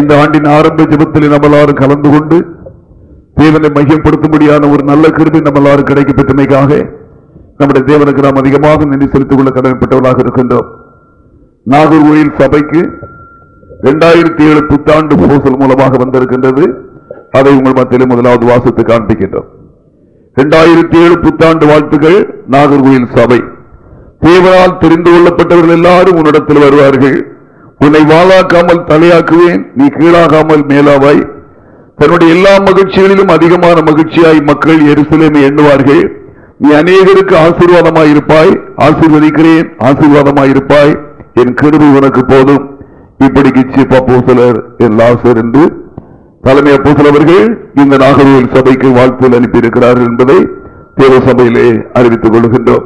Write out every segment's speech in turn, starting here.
இந்த ஆண்டின் ஆரம்ப ஜபத்தில் நம்மளாரும் கலந்து கொண்டு தேவனை மையப்படுத்தும்படியான ஒரு நல்ல கிருபை நம்மளாறு கிடைக்கப்பட்டமைக்காக நம்முடைய தேவனுக்கு நாம் அதிகமாக நன்றி செலுத்திக் கொள்ள கடமைப்பட்டவர்களாக இருக்கின்றோம். நாகர்கோயில் சபைக்கு இரண்டாயிரத்தி ஏழு புத்தாண்டு போசல் மூலமாக வந்திருக்கின்றது. அதை உங்கள் மத்தியில் முதலாவது வாசத்து காண்பிக்கின்றோம். இரண்டாயிரத்தி ஏழு புத்தாண்டு வாழ்த்துக்கள் நாகர்கோயில் சபை. தேவனால் தெரிந்து கொள்ளப்பட்டவர்கள் எல்லாரும் உன்னிடத்தில் வருவார்கள். உன்னை வாழாக்காமல் தலையாக்குவேன் நீ கீழாகாமல் மேலாவாய். தன்னுடைய எல்லா மகிழ்ச்சிகளிலும் அதிகமான மகிழ்ச்சியாய் மக்கள் எருசலேமை எண்ணுவார்கள். நீ அநேகருக்கு ஆசீர்வாதமாய் இருப்பாய். ஆசீர்வதிக்கிறேன் ஆசீர்வாதமாயிருப்பாய் என் கருவி உனக்கு போதும். இப்படிக்கு சீப் அப்போசலர் என் லாசர் என்று தலைமை அப்போசலவர்கள் இந்த நாகர்கோவில் சபைக்கு வாழ்த்துகள் அனுப்பியிருக்கிறார்கள் என்பதை தேவ சபையிலே அறிவித்துக் கொள்கின்றோம்.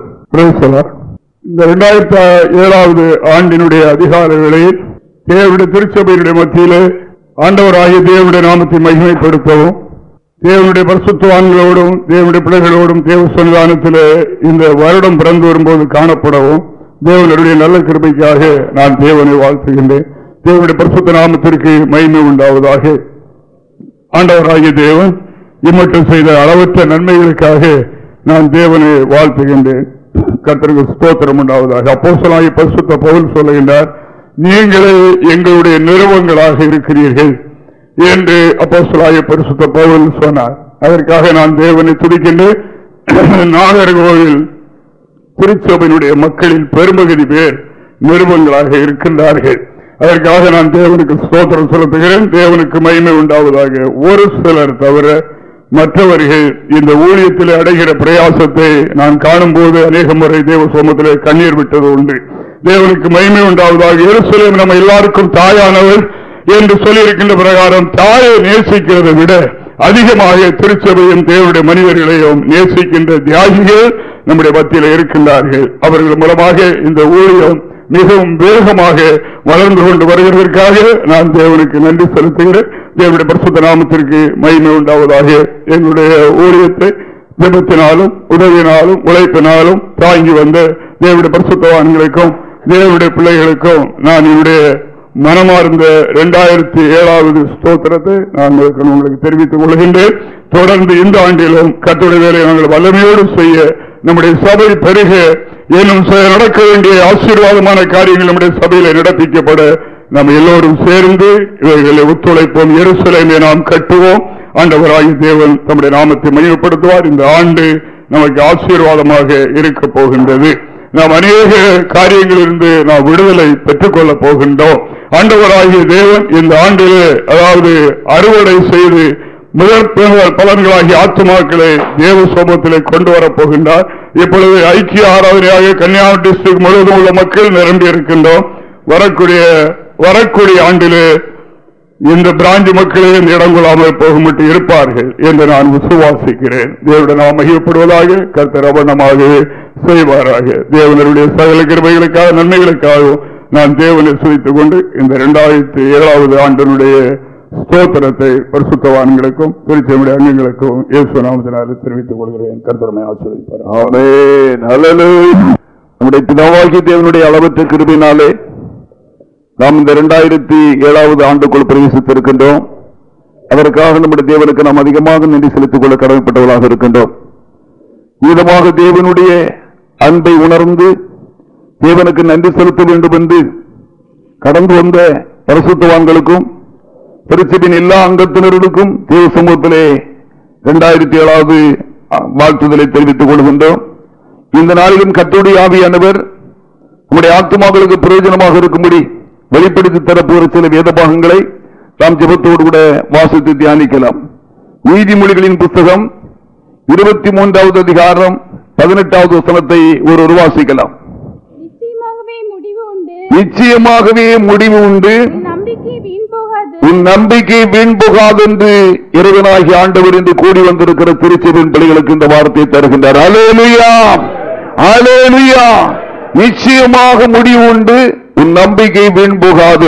இந்த இரண்டாயிரத்தி ஏழாவது ஆண்டினுடைய அதிகார வேளையில் தேவனுடைய திருச்சபையினுடைய மத்தியிலே ஆண்டவராகிய தேவனுடைய நாமத்தை மகிமைப்படுத்தவும். தேவனுடைய பரிசுத்துவான்களோடும் தேவனுடைய பிள்ளைகளோடும் தேவ சன்னிதானத்தில் இந்த வருடம் பிறந்து வரும்போது காணப்படவும். தேவனுடைய நல்ல கிருபைக்காக நான் தேவனை வாழ்த்துகின்றேன். தேவனுடைய பரிசுத்த நாமத்திற்கு மகிமை உண்டாவதாக. ஆண்டவராகிய தேவன் இம்மட்டும் செய்த அளவற்ற நன்மைகளுக்காக நான் தேவனை வாழ்த்துகின்றேன். கர்த்தருக்கு ஸ்தோத்திரம் உண்டாவதாக. அப்போஸ்தலனாகிய பரிசுத்த பவுல் சொல்லுகின்றார் நீங்களே எங்களுடைய நிறுவங்களாக இருக்கிறீர்கள் என்று அப்போஸ்தலனாகிய பரிசுத்த பவுல் சொன்னார். அதற்காக நான் தேவனை துடிக்கின்றேன் நாகர்கோவில் திருச்சபையினுடைய மக்களில் பெரும்பகுதி பேர் நிறுவங்களாக இருக்கின்றார்கள். அதற்காக நான் தேவனுக்கு சோதனம் செலுத்துகிறேன். தேவனுக்கு மகிமை உண்டாவதாக ஒரு சிலர் தவிர மற்றவர்கள் இந்த ஊழியத்தில் அடைகிற பிரயாசத்தை நான் காணும்போது அநேக முறை தேவ சோமத்திலே கண்ணீர் விட்டது உண்டு. தேவனுக்கு மகிமை உண்டாவதாக. எருசலேம் நம்ம எல்லாருக்கும் தாயானவர் என்று சொல்லியிருக்கின்ற பிரகாரம் தாயை நேசிக்கிறதை விட அதிகமாக திருச்சபையும் தேவனுடைய மனிதர்களையும் நேசிக்கின்ற தியாகிகள் நம்முடைய மத்தியில் இருக்கின்றார்கள். அவர்கள் மூலமாக இந்த ஊழியம் மிகவும் வேகமாக வளர்ந்து கொண்டு வருகிறதற்காக நான் தேவனுக்கு நன்றி செலுத்துகிறேன். தேவனுடைய பிரசுத்த நாமத்திற்கு மகிமை உண்டாவதாக. எங்களுடைய ஊழியத்தை ஜெபத்தினாலும் உதவியினாலும் உழைப்பினாலும் தாங்கி வந்த தேவனுடைய பிரசுத்தவான்களுக்கும் தேவனுடைய பிள்ளைகளுக்கும் நான் என்னுடைய மனமார்ந்த இரண்டாயிரத்தி ஏழாவது ஸ்தோத்திரத்தை நான் உங்களுக்கு தெரிவித்துக் கொள்கின்றேன். தொடர்ந்து இந்த ஆண்டிலும் கட்டுரை வேலை நாங்கள் வல்லமையோடு செய்ய நம்முடைய சபை பெருக இன்னும் நடக்க வேண்டிய ஆசீர்வாதமான காரியங்கள் நம்முடைய சபையில் நடப்பிக்கப்பட நாம் எல்லோரும் சேர்ந்து இவைகளை ஒத்துழைப்போம். எருசலேமை நாம் கட்டுவோம். ஆண்டவராகி தேவன் நம்முடைய நாமத்தை மையப்படுத்துவார் இந்த ஆண்டு நமக்கு ஆசீர்வாதமாக இருக்க போகின்றது. நாம் அநேக காரியங்களிலிருந்து நாம் விடுதலை பெற்றுக் கொள்ளப் போகின்றோம். ஆண்டவராகிய தேவன் இந்த ஆண்டிலே அதாவது அறுவடை செய்து முதற் பலன்களாகிய ஆத்துமாக்களை தேவ சோபத்திலே கொண்டு வரப் போகின்றார். இப்பொழுது ஐக்கிய ஆராதனையாக கன்னியாகுமரி டிஸ்ட்ரிக்ட் முழுவதும் உள்ள மக்கள் நிரம்பி இருக்கின்றோம் வரக்கூடிய வரக்கூடிய ஆண்டிலே இந்த பிராஞ்சி மக்களே இடம் கொள்ளாமல் போகும்பட்டு இருப்பார்கள் என்று நான் விசுவாசிக்கிறேன். தேவனுடைய நாம் மகிழ்ப்படுவதாக கர்த்தர் அவனமாக செய்வாராக. தேவனருடைய சகல கிருமைகளுக்காக நன்மைகளுக்காகவும் நான் தேவனை சுழித்துக் கொண்டு இந்த இரண்டாயிரத்தி ஏழாவது ஆண்டினுடைய ஸ்தோத்திரத்தை பரிசுத்தவான்களுக்கும் திருச்சியுடைய அங்கங்களுக்கும் இயேசு நாமத்தினாலே தெரிவித்துக் கொள்கிறேன். கர்த்தரமை ஆசிரியப்பார் நம்முடைய பிதாவாகி தேவனுடைய அளவற்ற கிருபினாலே நாம் இந்த இரண்டாயிரத்தி ஏழாவது ஆண்டுக்குள் பிரவேசித்திருக்கின்றோம். அதற்காக நம்முடைய தேவனுக்கு நாம் அதிகமாக நன்றி செலுத்திக் கொள்ள கடமைப்பட்டவர்களாக இருக்கின்றோம். விதமாக தேவனுடைய அன்பை உணர்ந்து தேவனுக்கு நன்றி செலுத்த வேண்டும் என்று கடந்து வந்த பரிசுத்தவான்களுக்கும் திருச்சபின் எல்லா அங்கத்தினர்களுக்கும் தேவ சமூகத்திலே இரண்டாயிரத்தி ஏழாவது வாழ்த்துதலை தெரிவித்துக் கொள்கின்றோம். இந்த நாளிலும் கத்தோடி ஆவியானவர் நம்முடைய ஆத்மாக்களுக்கு பிரயோஜனமாக இருக்கும்படி வெளிப்படுத்தி தரப்போகிற சில வேத பாகங்களை நாம் ஜெபத்தோடு கூட வாசித்து தியானிக்கலாம். நீதிமொழிகளின் புஸ்தகம் இருபத்தி மூன்றாவது அதிகாரம் பதினெட்டாவது வசனத்தை ஒரு வாசிக்கலாம். நிச்சயமாகவே முடிவு உண்டு. உன் நம்பிக்கை வீண் போகாது. இறைவனாகி ஆண்டவர் என்று கூடி வந்திருக்கிற திருச்செவின் பிள்ளைகளுக்கு இந்த வார்த்தையை தருகின்றார். அலேலுயா அலேலுயா நிச்சயமாக முடிவு உண்டு. உன் நம்பிக்கை வீண் போகாது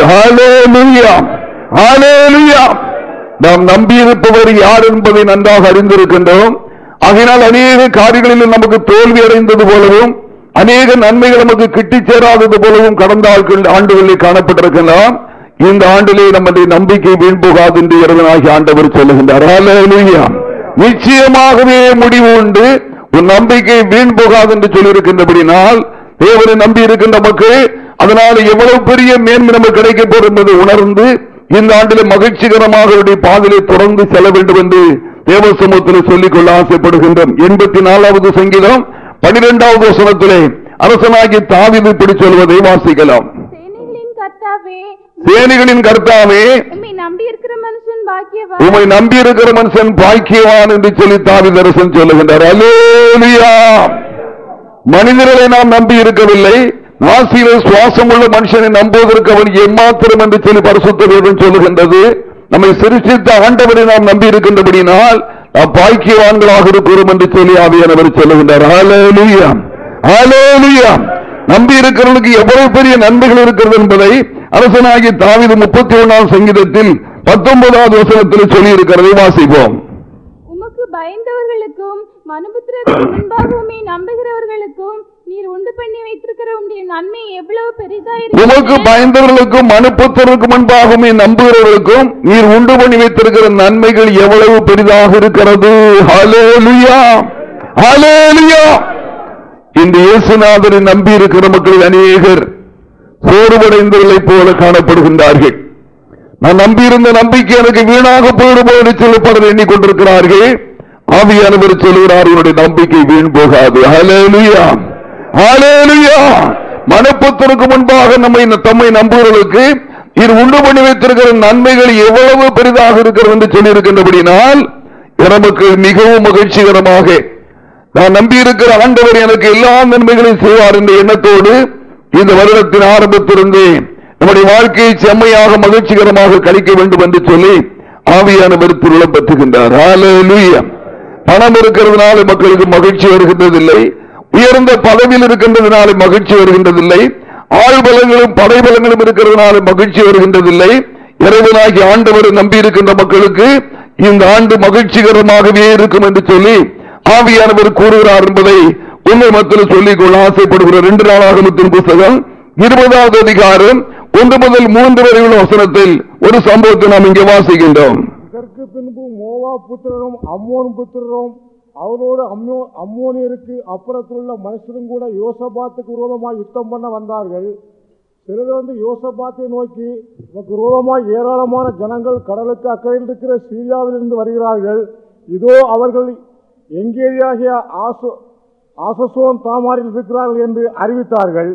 நாம் நம்பியிருப்பவர் யார் என்பதை நன்றாக அறிந்திருக்கின்றோம். ஆகையினால் அநேக காரியங்களில் நமக்கு தோல்வி அடைந்தது போலவும் அநேக நன்மைகள் நமக்கு கிட்டி சேராதது போலவும் கடந்த ஆண்டுகளில் காணப்பட்டிருக்கலாம் இந்த ஆண்டிலே நம்முடைய நம்பிக்கை வீண் போகாது என்று இறைவனாகி ஆண்டவர் சொல்லுகின்றார். நிச்சயமாகவே முடிவு உண்டு. உன் நம்பிக்கை வீண் போகாது என்று சொல்லியிருக்கின்றபடினால் தேவனை நம்பி இருக்கின்ற மக்கள் அதனால் எவ்வளவு பெரிய மேன்மை நமக்கு கிடைக்க போறது என்பதை உணர்ந்து இந்த ஆண்டிலே மகிழ்ச்சிகரமாக அவருடைய பாதையை தொடர்ந்து செல்ல வேண்டும் என்று தேவ சமூகத்தில் சொல்லிக் கொள்ள ஆசைப்படுகின்றோம். எண்பத்தி நாலாவது சங்கீதம் பனிரெண்டாவது வசனத்திலே அரசனாகி தாவிது இப்படி சொல்வதை வாசிக்கலாம். சேனைகளின் கர்த்தாவே உம்மை நம்பி இருக்கிற மனுஷன் பாக்கியவான் என்று சொல்லி தாவிதரசன் சொல்லுகின்றார். அல்லேலூயா மனிதர்களை நாம் நம்பி இருக்கவில்லை. நாசியில சுவாசம் உள்ள மனுஷனை நம்புவதற்கு அவன் எம்மாத்திரம் என்று சொல்லி பரிசுத்த வேதம் சொல்லுகின்றது. நம்மை சிருஷ்டித்த ஆண்டவரை நாம் நம்பி இருக்கின்றபடினால் நாம் பாய்க்கியவான்களாக இருக்கிறோம் என்று சொல்லி ஆவியானவர் சொல்லுகின்றார். ஹalleluya நம்பி இருக்கிறவனுக்கு எவ்வளவு பெரிய நன்மைகள் இருக்கிறது என்பதை அரசனாகி தாவிதம் முப்பத்தி ஒன்றாம் சங்கீதத்தில் பத்தொன்பதாவது வசனத்தில் சொல்லி இருக்கிறதை வாசிப்போம். உமக்கு பயந்தவர்களுக்கும் மனுபுத்திரருக்கு முன்பாக உம்மை நம்புகிறவர்களுக்கும் நீர் உண்டு பண்ணி வைத்திருக்கிற நன்மை எவ்வளவு பெரிதா உமக்கு பயந்தவர்களுக்கும் மனுபுத்திரருக்கு முன்பாகவே நம்புகிறவர்களுக்கும் நீர் உண்டு பண்ணி வைத்திருக்கிற நன்மைகள் எவ்வளவு பெரிதாக இருக்கிறது? ஹalleluya ஹalleluya இந்த இயேசுநாதரை நம்பி இருக்கிற மக்கள் அநேகர் சோர்வடைந்தவர்களைப் போல காணப்படுகின்றார்கள். நான் நம்பியிருந்த நம்பிக்கை எனக்கு வீணாக போயிடுமோ என்று சொல்லி எண்ணிக்கொண்டிருக்கிறார்கள் ஆவியானவர் சொல்கிறார் என்னுடைய நம்பிக்கை வீண் போகாது. ஹalleluya மனப்புத்தருக்கு முன்பாக நம்மை தம்மை நம்புவர்களுக்கு இது உண்டு பண்ணி வைத்திருக்கிற நன்மைகள் எவ்வளவு பெரிதாக இருக்கிறது என்று சொல்லியிருக்கின்றபடினால் நமக்கு மிகவும் மகிழ்ச்சிகரமாக நான் நம்பியிருக்கிற ஆண்டவர் எனக்கு எல்லா நன்மைகளையும் செய்வார் என்ற எண்ணத்தோடு இந்த வருடத்தின் ஆரம்பத்திலிருந்தே நம்முடைய வாழ்க்கையை செம்மையாக மகிழ்ச்சிகரமாக கழிக்க வேண்டும் என்று சொல்லி ஆவியானவர் திருளம் பெற்றுகின்றார் பணம் இருக்கிறதுனால மக்களுக்கு மகிழ்ச்சி வருகின்றதில்லை. உயர்ந்த பதவியில் இருக்கின்றதுனால மகிழ்ச்சி வருகின்றதில்லை. ஆழ்பலங்களும் படைபலங்களும் இருக்கிறதுனால மகிழ்ச்சி வருகின்றதில்லை. இறைவனாகி ஆண்டவரை நம்பி இருக்கின்ற மக்களுக்கு இந்த ஆண்டு மகிழ்ச்சிகரமாகவே இருக்கும் என்று சொல்லி ஆவியானவர் கூறுகிறார் என்பதை உண்மை மத்தியில் சொல்லிக்கொள்ள ஆசைப்படுகிற ரெண்டு நாளாகமத்தின் புத்தகம் இருபதாவது அதிகாரம் ஒன்று முதல் மூன்று வரை உள்ள வசனத்தில் ஒரு சம்பவத்தை நாம் இங்கே வாசிக்கின்றோம். அதற்கு பின்பு மோவா புத்திரரும் அம்மோன் புத்திரரும் அவரோடு அம்மோ அம்மோனியருக்கு அப்புறத்திலுள்ள மனுஷரும் கூட யோசபாத்துக்கு விரோதமாக யுத்தம் பண்ண வந்தார்கள். சிலர் வந்து யோசபாத்தை நோக்கி நமக்கு விரோதமாக ஏராளமான ஜனங்கள் கடலுக்கு அக்கறையில் இருக்கிற சீரியாவிலிருந்து வருகிறார்கள். இதோ அவர்கள் எங்கேயாகிய ஆசோ ஆசசோன் தாமாரில் இருக்கிறார்கள் என்று அறிவித்தார்கள்.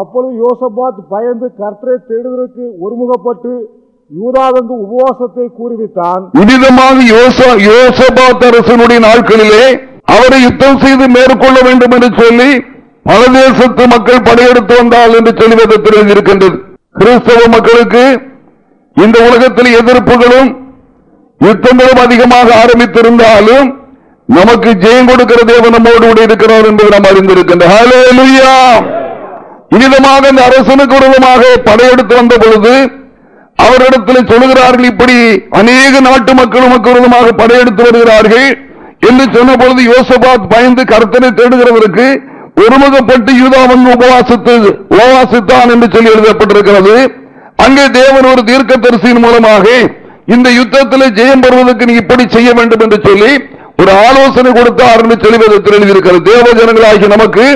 அப்பொழுது யோசபாத் பயந்து கர்த்தரை தேடுவதற்கு ஒருமுகப்பட்டு யூதாவெங்கு உபவாசத்தை கூறுவித்தான் இனிதமாக யோசா- யோசபாத் அரசனுடைய நாட்களிலே அவரை யுத்தம் செய்து மேற்கொள்ள வேண்டும் என்று சொல்லி பல தேசத்து மக்கள் படையெடுத்து வந்தால் என்று சொல்லி இருக்கின்றது கிறிஸ்தவ மக்களுக்கு இந்த உலகத்தில் எதிர்ப்புகளும் யுத்தங்களும் அதிகமாக ஆரம்பித்திருந்தாலும் நமக்கு ஜெயம் கொடுக்கிற தேவன் நம்மோடு கூட இருக்கிறார் என்பதை நாம் அறிந்திருக்கின்றோம். ஹalleluya. இந்த அரசனுக்கு விரோதமாக படையெடுத்து வந்த பொழுது அவரிடத்தில் சொல்லுகிறார்கள் இப்படி அநேக நாட்டு மக்கள் உமக்கு விரோதமாக படையெடுத்து வருகிறார்கள் என்று சொன்ன பொழுது யோசபாத் பயந்து கர்த்தனை தேடுகிறவருக்கு ஒருமுகப்பட்டு யூதாவன் உபவாசத்து உபவாசித்தான் என்று சொல்லி எழுதப்பட்டிருக்கிறது. அங்கே தேவன் ஒரு தீர்க்க தரிசியின் மூலமாக இந்த யுத்தத்தில் ஜெயம் பெறுவதற்கு நீ இப்படி செய்ய வேண்டும் என்று சொல்லி ஒரு ஆலோசனை கொடுத்தார் என்று சொல்லி எழுதியிருக்கிறது. தேவ ஜனங்களாகிய நமக்கு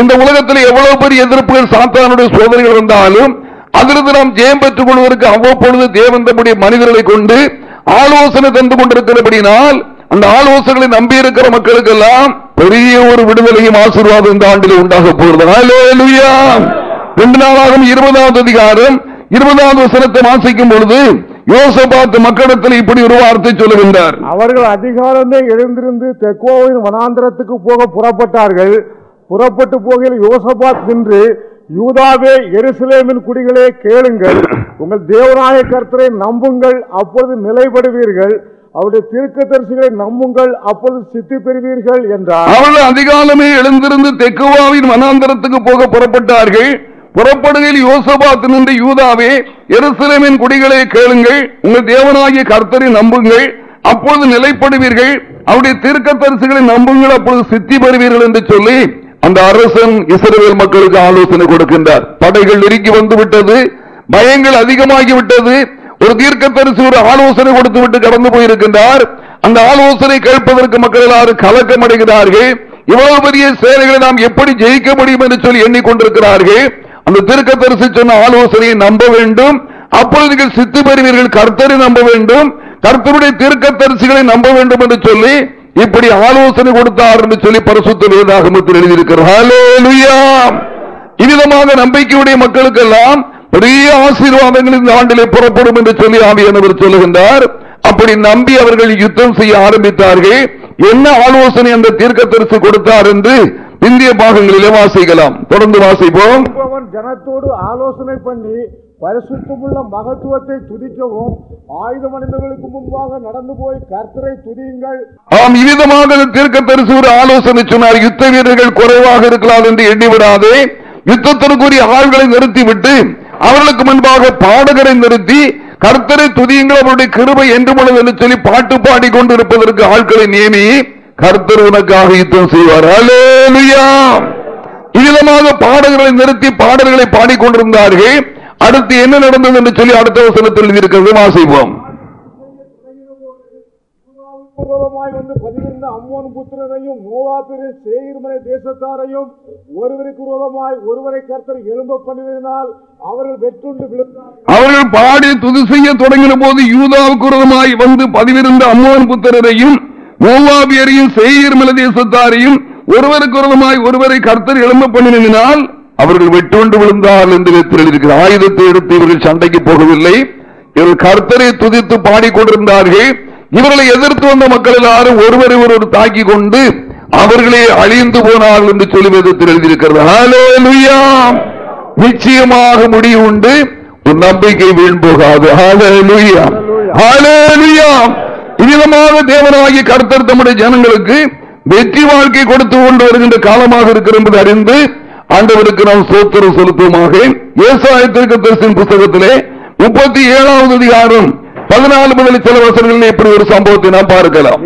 இந்த உலகத்தில் எவ்வளவு பெரிய எதிர்ப்புகள் சாத்தானுடைய சோதனைகள் வந்தாலும் அதிலிருந்து நாம் ஜெயம் பெற்றுக் கொள்வதற்கு அவ்வப்பொழுது தேவன் தம்முடைய மனிதர்களை கொண்டு ஆலோசனை தந்து கொண்டிருக்கிறபடினால் அந்த ஆலோசனைகளை நம்பி இருக்கிற மக்களுக்கெல்லாம் பெரிய ஒரு விடுதலையும் ஆசீர்வாதம் இந்த ஆண்டில் உண்டாக போகிறது. ரெண்டு நாளாகும் இருபதாவது அதிகாரம் இருபதாவது வசனத்தை வாசிக்கும் பொழுது யோசபாத்து மக்களிடத்தில் இப்படி ஒரு வார்த்தை சொல்லுகின்றார். அவர்கள் அதிகாரமே எழுந்திருந்து தெக்கோவின் வனாந்திரத்துக்கு போக புறப்பட்டார்கள். புறப்பட்டு போகையில் யோசபாத் நின்று யூதாவே எருசலேமின் குடிகளே கேளுங்கள். உங்கள் தேவநாய கர்த்தரை நம்புங்கள் அப்பொழுது நிலைப்படுவீர்கள் அவருடைய தீர்க்கதரிசிகளை நம்புங்கள் அப்பொழுது சித்தி பெறுவீர்கள் என்றார். அவர்கள் அதிகாலமே எழுந்திருந்து தெக்குவாவின் வனாந்தரத்துக்கு போக புறப்பட்டார்கள். புறப்படுகையில் யோசபாத்து நின்று யூதாவே எருசலேமின் குடிகளை கேளுங்கள் உங்கள் தேவனாகிய கர்த்தரை நம்புங்கள் அப்பொழுது நிலைப்படுவீர்கள். அவருடைய தீர்க்கதரிசிகளை நம்புங்கள் அப்பொழுது சித்தி பெறுவீர்கள் என்று சொல்லி அந்த அரசன் இஸ்ரேல் மக்களுக்கு ஆலோசனை கொடுக்கின்றார். படைகள் நெருங்கி வந்து விட்டது பயங்கள் அதிகமாகிவிட்டது. ஒரு தீர்க்கதரிசி ஒரு ஆலோசனை கொடுத்து விட்டு கடந்து போயிருக்கின்றார். அந்த ஆலோசனை கேட்பதற்கு மக்கள் எல்லாரும் கலக்கம் அடைகிறார்கள். இவ்வளவு பெரிய சேவைகளை நாம் எப்படி ஜெயிக்க முடியும் என்று சொல்லி எண்ணிக்கொண்டிருக்கிறார்கள். அந்த தீர்க்கதரிசி சொன்ன ஆலோசனையை நம்ப வேண்டும். அப்பொழுது நீங்கள் சித்து பெறுவீர்கள் கர்த்தரை நம்ப வேண்டும். கர்த்தருடைய தீர்க்கதரிசிகளை நம்ப வேண்டும் என்று சொல்லி இப்படி ஆலோசனை கொடுத்தார் என்று சொல்லி பரிசுத்த எழுதியிருக்கிறார். இவ்விதமாக நம்பிக்கையுடைய மக்களுக்கெல்லாம் பெரிய ஆசீர்வாதங்கள் இந்த ஆண்டிலே புறப்படும் என்று சொல்லி ஆவியானவர் சொல்லுகின்றார். அப்படி நம்பி அவர்கள் யுத்தம் செய்ய ஆரம்பித்தார்கள். என்ன ஆலோசனை அந்த தீர்க்கதரிசி கொடுத்தார் என்று இந்திய பாகங்களிலே வாசிக்கலாம். தொடர்ந்து வாசிப்போம். அவன் ஜனத்தோடு ஆலோசனை பண்ணி பரிசுத்தமுள்ள மகத்துவத்தை துதிக்கவும் மனிதர்களுக்கு முன்பாக நடந்து போய் கர்த்தரை துதியுங்கள். ஆம் இவ்விதமாக தீர்க்கதரிசி ஒரு ஆலோசனை சொன்னார். யுத்த வீரர்கள் குறைவாக இருக்கலாம் என்று எண்ணிவிடாதே யுத்தத்திற்குரிய ஆள்களை நிறுத்திவிட்டு அவர்களுக்கு முன்பாக பாடகரை நிறுத்தி கர்த்தரை துதியுங்கள் அவருடைய கிருபை என்று முழுது என்று சொல்லி பாட்டு பாடி கொண்டிருப்பதற்கு ஆட்களை நியமி கர்த்தர் உனக்காக யுத்தம் செய்வார். அல்லேலூயா இவ்விதமாக பாடகர்களை நிறுத்தி பாடல்களை பாடிக்கொண்டிருந்தார்கள் அடுத்து என்ன நடந்தது என்று சொல்லி அடுத்த வசனத்தில் எழுதியிருக்கிறது வாசிப்போம். வந்து பதிவிருந்த அம்மோன் புத்திரரையும் மோவாபிரின் சேயிர்மலை தேசத்தாரையும் ஒருவருக்கு விரோதமாய் ஒருவரை கர்த்தர் எழும்ப பண்ணினால் அவர்கள் வெற்றுண்டு விழுந்தார்கள். அவர்கள் பாடி துதி செய்ய தொடங்கின போது யூதாவுக்கு விரோதமாய் வந்து பதிவிருந்த அம்மோன் புத்திரரையும் மோவாபியரையும் சேயர் மல தேசத்தாரையும் ஒருவருக்கு விரோதமாய் ஒருவரை கர்த்தர் எழும்ப பண்ணினால் அவர்கள் வெட்டுண்டு விழுந்தார்கள் என்று வேத்தில் இருக்கிற ஆயுதத்தை எடுத்து இவர்கள் சண்டைக்கு போகவில்லை. இவர்கள் கர்த்தரை துதித்து பாடிக்கொண்டிருந்தார்கள் இவர்களை எதிர்த்து வந்த மக்கள் எல்லாரும் ஒருவரை ஒருவர் தாக்கி கொண்டு அவர்களே அழிந்து போனார்கள் என்று சொல்லி வேதத்தில் எழுதியிருக்கிறது. நிச்சயமாக முடிவு உண்டு. உன் நம்பிக்கை வீண் போகாது. ஹalleluya தேவனாகி இவ்விதமாக கர்த்தர் தம்முடைய ஜனங்களுக்கு வெற்றி வாழ்க்கை கொடுத்து கொண்டு வருகின்ற காலமாக இருக்கிறது என்பது அறிந்து ஆண்டவருக்கு நாம் சோத்திரம் செலுத்துவோமாக. ஏசாயத்திற்கு தரிசன புஸ்தகத்திலே முப்பத்தி ஏழாவது அதிகாரம் பதினாலு முதல் சில வசனங்களில் இப்படி ஒரு சம்பவத்தை நாம் பார்க்கலாம்.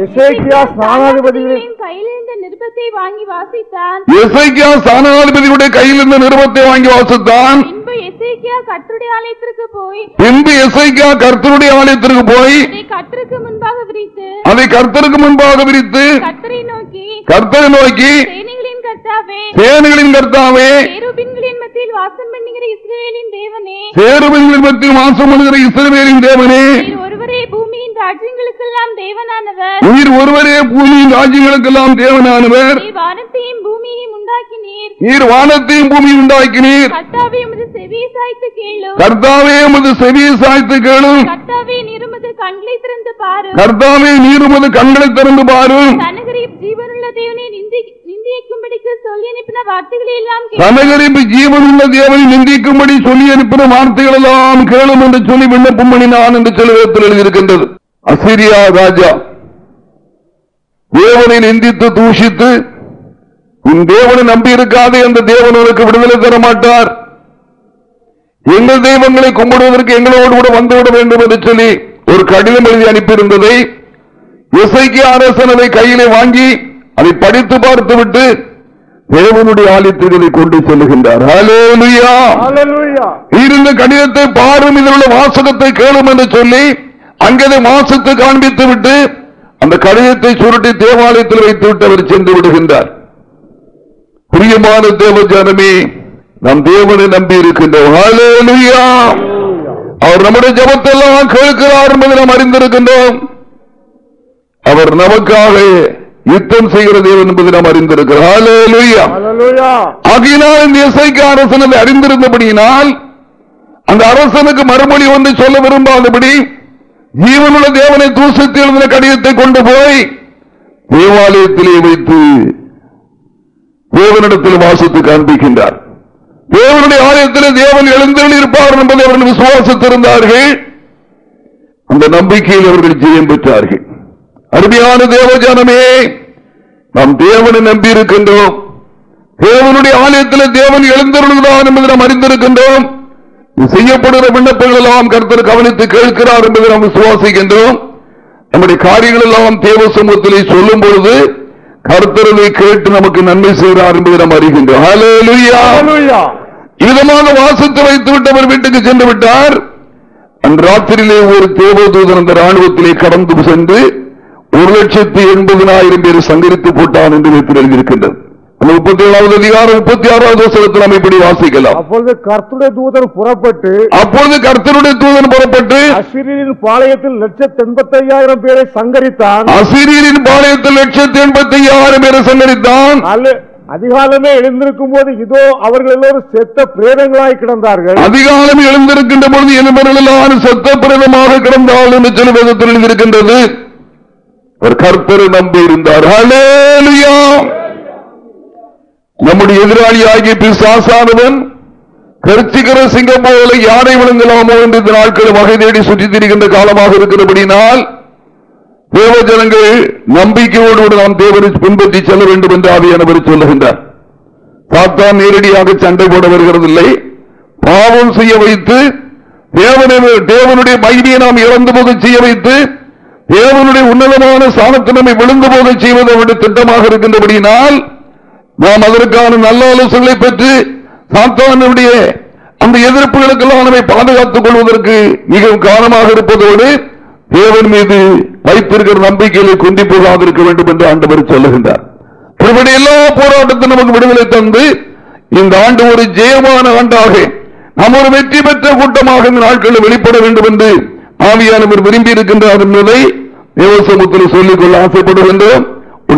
ஸ்தானாதிபதிகளின் கையில் இருந்த நிருபத்தை வாங்கி வாசித்தான். எசைக்கியா சானாதிபதியுடைய கையில் இருந்த நிருபத்தை வாங்கி வாசித்தான். பின்பு எசேக்கியா கர்த்தருடைய ஆலயத்திற்கு போய் பின்பு எசைக்கியா கர்த்தருடைய ஆலயத்திற்கு போய் அதை கர்த்தருக்கு முன்பாக விரித்து அதை கர்த்தருக்கு முன்பாக விரித்து கர்த்தரை நோக்கி கர்த்தரை நோக்கி சேனைகளின் கர்த்தாவே கேருபீன்களின் மத்தியில் வாசம் பண்ணுகிற இஸ்ரவேலின் தேவனே. சேருபங்களின் மத்தியில் மாசம் பண்ணுகிற இஸ்ரவேலின் தேவனே. ஒருவரே பூமியின் ராஜ்யங்களுக்கெல்லாம் தேவனானவர். நீர் ஒருவரே பூமியின் ராஜ்யங்களுக்கெல்லாம் தேவனானவர். நீர் வானத்தையும் பூமியையும் உண்டாக்கினீர். நீர் வானத்தையும் பூமி உண்டாக்கினீர். கர்த்தாவே உமது செவியை சாய்த்து கேளும். கர்த்தாவே உமது செவியை சாய்த்து கேளும். கர்த்தாவே நீர் உமது கண்களை திறந்து பாரும். கர்த்தாவே நீர் உமது கண்களை திறந்து பாரும். தனகரி ஜீவனுள்ள தேவனை நிந்தி நிந்திக்கும்படிக்கு சொல்லி அனுப்பின வார்த்தைகளை எல்லாம் கேள். சனகரிப்பு ஜீவனுள்ள தேவனை நிந்திக்கும்படி சொல்லி அனுப்பின வார்த்தைகள் எல்லாம் கேளும் என்று சொல்லி விண்ணப்பம் பண்ணினான் என்று செல்வத்தில் எழுதியிருக்கின்றது அசிரியா ராஜா தேவனை நிந்தித்து தூஷித்து உன் தேவனை நம்பி இருக்காதே அந்த தேவன் உனக்கு விடுதலை தர மாட்டார் எங்கள் தெய்வங்களை கும்பிடுவதற்கு எங்களோடு கூட வந்துவிட வேண்டும் என்று சொல்லி ஒரு கடிதம் எழுதி அனுப்பியிருந்ததை இசைக்கு அரசன் அதை கையிலே வாங்கி அதை படித்து பார்த்துவிட்டு தேவனுடைய ஆலயத்திற்கு கொண்டு செல்லுகின்றார் இருந்த கடிதத்தை பாரும் இதில் உள்ள வாசகத்தை கேளும் என்று சொல்லி அங்கே வாசத்தை காண்பித்து விட்டு அந்த கடிதத்தை சுருட்டி தேவாலயத்தில் வைத்து விட்டு அவர் சென்று விடுகின்றார். பிரியமான தேவ ஜனமே நம் தேவனை நம்பி இருக்கின்றோம் அவர் நம்முடைய ஜபத்தெல்லாம் கேட்கிறார் என்பதை நாம் அறிந்திருக்கின்றோம். அவர் நமக்காக யுத்தம் செய்கிற தேவன் என்பதை நாம் அறிந்திருக்கிறோம். ஆகையினால் இந்த இசைக்கு அரசன் அறிந்திருந்தபடியினால் அந்த அரசனுக்கு மறுமொழி ஒன்று சொல்ல விரும்பாதபடி ஜீவனுள்ள தேவனை தூசித்து எழுதின கடிதத்தை கொண்டு போய் தேவாலயத்திலே வைத்து தேவனிடத்தில் வாசித்து காண்பிக்கின்றார். தேவனுடைய ஆலயத்தில் தேவன் எழுந்தருள் இருப்பார் என்பதை அவர்கள் விசுவாசித்திருந்தார்கள். அந்த நம்பிக்கையில் அவர்கள் ஜெயம் பெற்றார்கள். அருமையான தேவஜானமே நாம் தேவனை நம்பி இருக்கின்றோம் தேவனுடைய ஆலயத்தில் தேவன் எழுந்தருள்கிறார் என்பதை நாம் அறிந்திருக்கின்றோம். செய்யப்படுகிற விண்ணப்பங்கள் எல்லாம் கருத்தர் கவனித்து கேட்கிறார் என்பதை நாம் விசுவாசிக்கின்றோம். நம்முடைய காரியங்கள் எல்லாம் தேவ சமூகத்திலே சொல்லும் பொழுது கர்த்தரதை கேட்டு நமக்கு நன்மை செய்கிறார் என்பதை நாம் அறிகின்றோம். விதமாக வாசத்தை வைத்து விட்டு அவர் வீட்டுக்கு சென்று விட்டார். அன்று ராத்திரியிலே ஒரு தேவதூதன் அந்த ராணுவத்திலே கடந்து சென்று ஒரு லட்சத்தி எண்பதினாயிரம் பேர் சங்கரித்து போட்டான் என்று எழுதியிருக்கின்றது அந்த முப்பத்தி ஏழாவது அதிகாரம் முப்பத்தி ஆறாவது வசனத்தில் நாம் இப்படி வாசிக்கலாம். அப்பொழுது கர்த்துடைய தூதன் புறப்பட்டு அப்பொழுது கர்த்தருடைய தூதன் புறப்பட்டு அசிரியரின் பாளையத்தில் லட்சத்தி எண்பத்தி ஐயாயிரம் பேரை சங்கரித்தான். அசிரியரின் பாளையத்தில் லட்சத்தி எண்பத்தி ஐயாயிரம் பேரை சங்கரித்தான். அதிகாலமே எழுந்திருக்கும் போது இதோ அவர்கள் எல்லோரும் செத்த பிரேதங்களாய் கிடந்தார்கள். அதிகாலம் எழுந்திருக்கின்ற பொழுது எல்லாரும் சத்த பிரதமாக கிடந்தால் என்று சில விதத்தில் எழுதியிருக்கின்றது. அவர் கர்த்தரை நம்பி இருந்தார். நம்முடைய எதிராளி ஆகிய பிசாசானவன் கருச்சிக்கிற சிங்கம் போல யாரை விழுங்கலாமோ என்று இந்த நாட்கள் வகை தேடி சுற்றித் திரிகின்ற காலமாக இருக்கிறபடினால் தேவஜனங்கள் நம்பிக்கையோடு நாம் தேவனை பின்பற்றி செல்ல வேண்டும் என்று ஆவியானவர் சொல்லுகின்றார். சாத்தான் நேரடியாக சண்டை போட வருகிறதில்லை. பாவம் செய்ய வைத்து தேவனுடைய மைதியை நாம் இறந்து போக செய்ய வைத்து தேவனுடைய உன்னதமான சாணத்தை நம்மை விழுந்து போக செய்வது அவருடைய திட்டமாக இருக்கின்றபடியினால் நாம் அதற்கான நல்ல ஆலோசனை பெற்று சாத்தானுடைய அந்த எதிர்ப்புகளுக்கெல்லாம் நம்மை பாதுகாத்துக் கொள்வதற்கு மிகவும் காரணமாக இருப்பதோடு தேவன் மீது வைத்திருக்கிற நம்பிக்கையிலே கொண்டிப்பதாக இருக்க வேண்டும் என்று ஆண்டவர் சொல்லுகின்றார். இப்படி எல்லா போராட்டத்தையும் நமக்கு விடுதலை தந்து இந்த ஆண்டு ஒரு ஜெயமான ஆண்டாக நாம் ஒரு வெற்றி பெற்ற கூட்டமாக இந்த நாட்களில் வெளிப்பட வேண்டும் என்று ஆவியானவர் விரும்பி இருக்கின்றார் என்பதை தேவசமுத்தில் சொல்லிக்கொள்ள ஆசைப்படுகின்றோம்.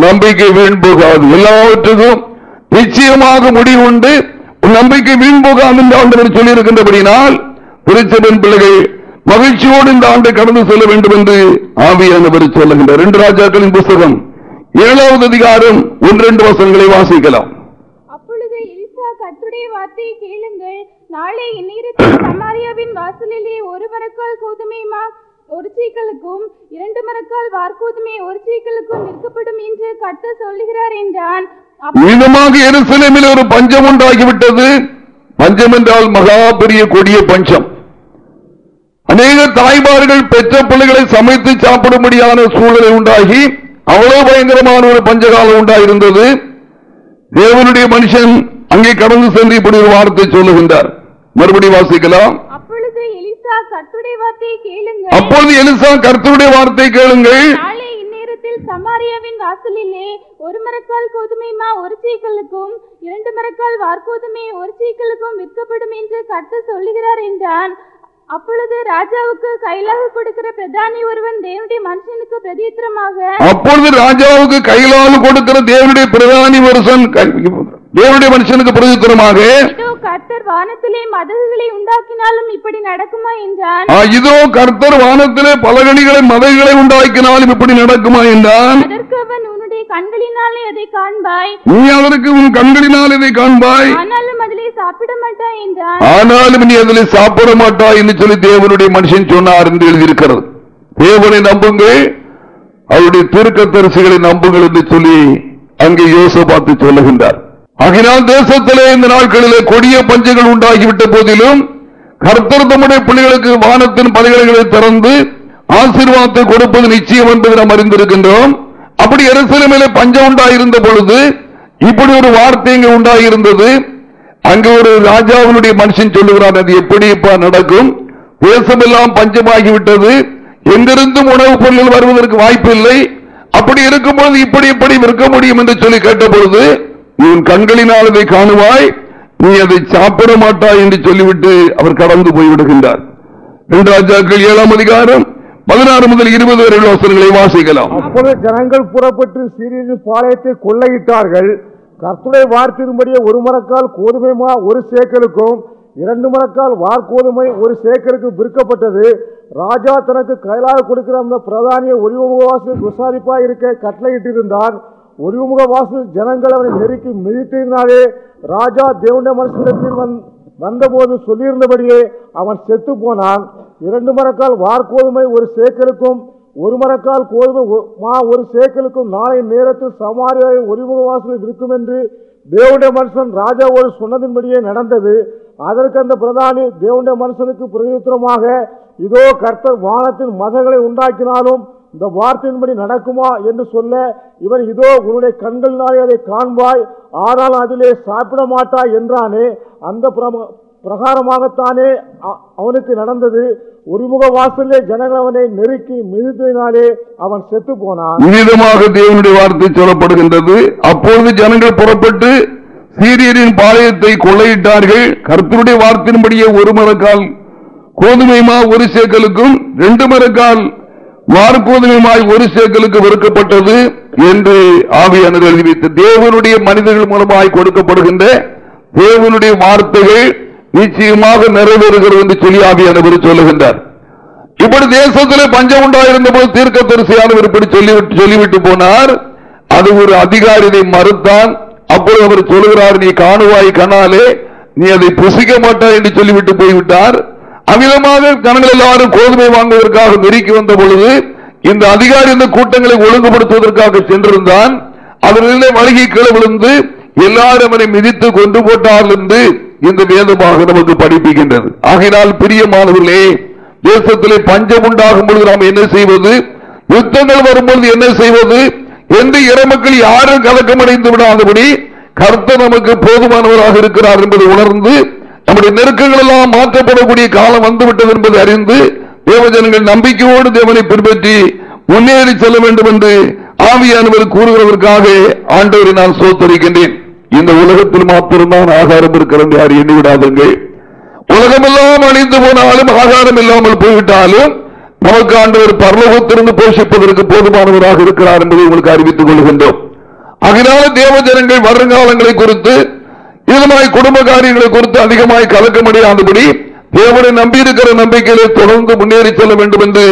நம்பிக்கை வீண் போகாது. எல்லாவற்றுக்கும் நிச்சயமாக முடிவுண்டு நம்பிக்கை வீண் போகாது என்று ஆண்டவர் சொல்லியிருக்கின்றபடினால் திருச்சபன் பிள்ளைகள் மகிழ்ச்சியோடு இந்த ஆண்டை கடந்து செல்ல வேண்டும் என்று ஆவியானவர் சொல்லுகின்றார். ரெண்டு ராஜாக்களின் புஸ்தகம் ஏழாவது அதிகாரம் ஒன்று ரெண்டு வாசிக்கலாம். அப்பொழுது எலிசா கர்த்தருடைய வார்த்தையை கேளுங்கள். நாளை இந்நேரத்தில் சமாரியாவின் வாசலிலே ஒரு மரக்கால் கோதுமை மா ஒரு சீக்கலுக்கும் இரண்டு மரக்கால் வார்கோதுமை ஒரு சீக்கலுக்கும் விற்கப்படும் என்று கர்த்தர் சொல்லுகிறார் என்றான். மீதமாக எருசலேமில் ஒரு பஞ்சம் உண்டாகிவிட்டது. பஞ்சம் என்றால் மகா பெரிய கொடிய பஞ்சம். அநேக தாய்மார்கள் பெற்ற பிள்ளைகளை சமைத்து சாப்பிடும்படியான சூழலை உண்டாகி அவ்வளவு பயங்கரமான ஒரு பஞ்சகாலம் உண்டாயிருந்தது. தேவனுடைய மனுஷன் அங்கே கடந்து சென்று இப்படி ஒரு வார்த்தை சொல்லுகின்றார். மறுபடி வாசிக்கலாம். அப்பொழுது எலிசா கர்த்தருடைய வார்த்தை கேளுங்கள். சமாரியாவின் வாசலிலே ஒரு மரக்கால் கோதுமை மா ஒரு சீக்கலுக்கும் இரண்டு மரக்கால் வார்கோதுமை ஒரு சீக்கலுக்கும் விற்கப்படும் என்று கர்த்தர் சொல்லுகிறார் என்றான். அப்பொழுது ராஜாவுக்கு கைலாக கொடுக்கிற பிரதானி ஒருவன் தேவனுடைய மனுஷனுக்கு பிரதித்திரமாக. அப்பொழுது ராஜாவுக்கு கையிலால் கொடுக்கிற தேவனுடைய பிரதானி வருஷன் தேவனுடைய மனுஷனுக்கு பிரதித்திரமாக. இதோ கர்த்தர் வானத்திலே மதகுகளை உண்டாக்கினாலும் இப்படி நடக்குமா என்றான். இதோ கர்த்தர் வானத்திலே பலகணிகளை மதைகளை உண்டாக்கினாலும் இப்படி நடக்குமா என்றான். அதற்கு அவன் உன்னுடைய கண்களினாலே அதை காண்பாய். நீ அதற்கு உன் கண்களினால் இதை காண்பாய். ஆனாலும் அதிலே சாப்பிட மாட்டாய் என்றான். ஆனாலும் நீ அதில் சாப்பிட மாட்டாய் என்று சொல்லி தேவனுடைய மனுஷன் சொன்னார் என்று எழுதியிருக்கிறது. தேவனை நம்புங்கள் அவருடைய திருக்க திருக்கத்தரசிகளை நம்புங்கள் என்று சொல்லி அங்கே யோசபாத்து சொல்லுகின்றார். ஆகினால் தேசத்திலே இந்த நாட்களிலே கொடிய பஞ்சங்கள் உண்டாகிவிட்ட போதிலும் கர்த்தர் தம்முடைய பிள்ளைகளுக்கு வானத்தின் பல்கலைகளை திறந்து ஆசீர்வாதத்தை கொடுப்பது நிச்சயம் என்பதை நாம் அறிந்திருக்கின்றோம். அப்படி எருசலேமிலே பஞ்சம் உண்டாயிருந்த பொழுது இப்படி ஒரு வார்த்தை இங்கே உண்டாகியிருந்தது அங்கு ஒரு ராஜாவினுடைய மனுஷன் சொல்லுகிறான் அது எப்படி இப்ப நடக்கும்? தேசமெல்லாம் பஞ்சமாகிவிட்டது. எங்கிருந்தும் உணவுப் பொருள்கள் வருவதற்கு வாய்ப்பு இல்லை அப்படி இருக்கும்பொழுது இப்படி இப்படி விற்க முடியும் என்று சொல்லி கேட்டபொழுது நீ உன் கண்களினால் அதை காணுவாய் நீ அதை சாப்பிட மாட்டாய் என்று சொல்லிவிட்டு அவர் கடந்து போய்விடுகின்றார். ரெண்டு ராஜாக்கள் ஏழாம் அதிகாரம் பதினாறு முதல் இருபது வரை உள்ள வசனங்களை வாசிக்கலாம். அப்போது ஜனங்கள் புறப்பட்டு சீரியரின் பாளையத்தை கொள்ளையிட்டார்கள். கர்த்துடைய வார்த்தையின்படியே ஒரு மரக்கால் கோதுமை ஒரு சேக்கலுக்கும் இரண்டு மரக்கால் வார்கோதுமை ஒரு சேக்கருக்கு விற்கப்பட்டது. ராஜா தனக்கு கைலாக கொடுக்கிற அந்த பிரதானிய ஒளிவுமுக வாசல் விசாரிப்பாக இருக்க கட்டளையிட்டிருந்தான். ஒளிவுமுக வாசல் ஜனங்கள் அவனை நெருக்கி மிதித்திருந்தாலே ராஜா தேவண்ட மனுஷனிடத்தில் வந் வந்தபோது சொல்லியிருந்தபடியே அவன் செத்து போனான். இரண்டு மரக்கால் வார்கோதுமை ஒரு சேக்கருக்கும் ஒரு மரக்கால் கோதுமை மா ஒரு சேக்கலுக்கும் நாளை நேரத்தில் சமாரியாவில் ஒளிமுக வாசலில் இருக்கும் என்று தேவனுடைய மனுஷன் ராஜாவோடு சொன்னதின்படியே நடந்தது. அதற்கு அந்த பிரதானி தேவனுடைய மனுஷனுக்கு பிரதித்திரமாக இதோ கர்த்தர் வானத்தின் மதங்களை உண்டாக்கினாலும் இந்த வார்த்தையின்படி நடக்குமா என்று சொல்ல இவன் இதோ உன்னுடைய கண்களினாலே அதை காண்பாய் ஆனால் அதிலே சாப்பிட மாட்டாய் என்றானே. அந்த பிரகாரமாகத்தானே அ- அவனுக்கு நடந்தது. ஒருமுக வாசலே ஜனங்கள் அவனை நெருக்கி மிதித்தினாலே அவன் செத்து போனான் இவ்விதமாக தேவனுடைய வார்த்தை சொல்லப்படுகின்றது. அப்பொழுது ஜனங்கள் புறப்பட்டு சீரியரின் பாளையத்தை கொள்ளையிட்டார்கள். கர்த்தருடைய வார்த்தையின்படியே ஒரு மரக்கால் கோதுமைமா ஒரு சேக்கலுக்கும் ரெண்டு மரக்கால் வார்கோதுமைமாய் ஒரு சேக்கலுக்கு வெறுக்கப்பட்டது என்று ஆவியானது எழுதி தேவனுடைய மனிதர்கள் மூலமாய் கொடுக்கப்படுகின்ற தேவனுடைய வார்த்தைகள் நிச்சயமாக நிறைவேறுகிறது என்று சொல்லி ஆவியானவர் சொல்லுகின்றார். இப்படி தேசத்திலே பஞ்சம் உண்டாயிருந்த போது தீர்க்க தரிசியானவர் இப்படி சொல்லிவிட்டு சொல்லிவிட்டு போனார். அது ஒரு அதிகாரியை மறுத்தான். அப்பொழுது அவர் சொல்லுகிறார் நீ காணுவாய் கணாலே நீ அதை புசிக்க மாட்டாய் என்று சொல்லிவிட்டு போய்விட்டார். அமிதமாக ஜனங்கள் எல்லாரும் கோதுமை வாங்குவதற்காக நெருக்கி வந்த பொழுது இந்த அதிகாரி இந்த கூட்டங்களை ஒழுங்குபடுத்துவதற்காக சென்றிருந்தான். அவர்களிடம் வழங்கி கீழே விழுந்து எல்லாரும் அவரை மிதித்து கொண்டு போட்டார்கள் என்று இந்த வேதமாக நமக்கு படிப்பிக்கின்றது. ஆகையினால் பிரியமானவர்களே தேசத்திலே பஞ்சம் உண்டாகும் பொழுது நாம் என்ன செய்வது? யுத்தங்கள் வரும்பொழுது என்ன செய்வது? எந்த இறமக்கள் யாரும் கலக்கமடைந்து விடாதபடி கர்த்தர் நமக்கு போதுமானவராக இருக்கிறார் என்பதை உணர்ந்து நம்முடைய நெருக்கங்கள் எல்லாம் மாற்றப்படக்கூடிய காலம் வந்துவிட்டது என்பதை அறிந்து தேவஜனங்கள் நம்பிக்கையோடு தேவனை பின்பற்றி முன்னேறி செல்ல வேண்டும் என்று ஆவியானவர் கூறுகிறதற்காக ஆண்டவரை நான் சோத்தரிக்கின்றேன் இந்த உலகத்தில் மாத்திரம்தான் ஆகாரம் இருக்கிறது யார் எண்ணி விடாதுங்கள் உலகமெல்லாம் அழிந்து போனாலும் ஆகாரம் இல்லாமல் போய்விட்டாலும் நமக்கு ஆண்டவர் பரலோகத்திலிருந்து போஷிப்பதற்கு போதுமானவராக இருக்கிறார் என்பதை உங்களுக்கு அறிவித்துக் கொள்கின்றோம். அதனால தேவஜனங்கள் வருங்காலங்களை குறித்து இதுமாய் குடும்ப காரியங்களை குறித்து அதிகமாய் கலக்கமடையாதபடி தேவனை நம்பியிருக்கிற நம்பிக்கையிலே தொடர்ந்து முன்னேறி செல்ல வேண்டும் என்று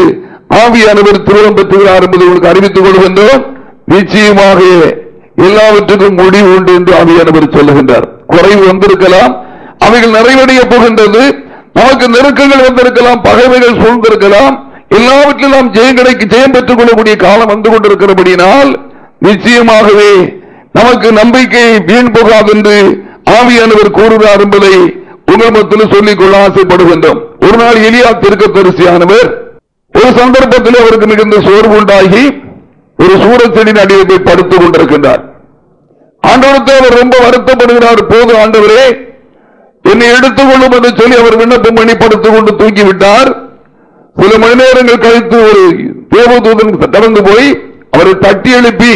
ஆவியானவர் திருமணம் பெற்றுகிறார் என்பதை உங்களுக்கு அறிவித்துக் கொள்கின்றோம். நிச்சயமாக எல்லாவற்றுக்கும் முடிவு உண்டு என்று ஆவியானவர் சொல்லுகின்றார். குறைவு வந்திருக்கலாம் அவைகள் நிறைவடைய போகின்றது. நமக்கு நெருக்கங்கள் வந்திருக்கலாம் பகைமைகள் சூழ்ந்திருக்கலாம். எல்லாவற்றிலும் ஜெயம் கிடைக்க ஜெயம் பெற்றுக் கொள்ளக்கூடிய காலம் வந்து கொண்டிருக்கிறபடியினால் நிச்சயமாகவே நமக்கு நம்பிக்கை வீண் போகாது என்று ஆவியானவர் கூறுகிறார் என்பதை உங்கள் மத்தியில் சொல்லிக் கொள்ள ஆசைப்படுகின்றோம். ஒரு நாள் எலியா திருக்க தரிசியானவர் ஒரு சந்தர்ப்பத்தில் அவருக்கு மிகுந்த சோர்வு உண்டாகி ஒரு சூரச்செடியின் அடியை போய் படுத்துக் கொண்டிருக்கின்றார். ஆண்டவரத்தை அவர் ரொம்ப வருத்தப்படுகிறார். போது ஆண்டவரே என்னை எடுத்துக்கொள்ளும் என்று சொல்லி அவர் விண்ணப்பம் பண்ணி படுத்துக் கொண்டு தூக்கிவிட்டார் சில மணி நேரங்கள் கழித்து ஒரு தேவதூதன் கடந்து போய் அவரை தட்டி எழுப்பி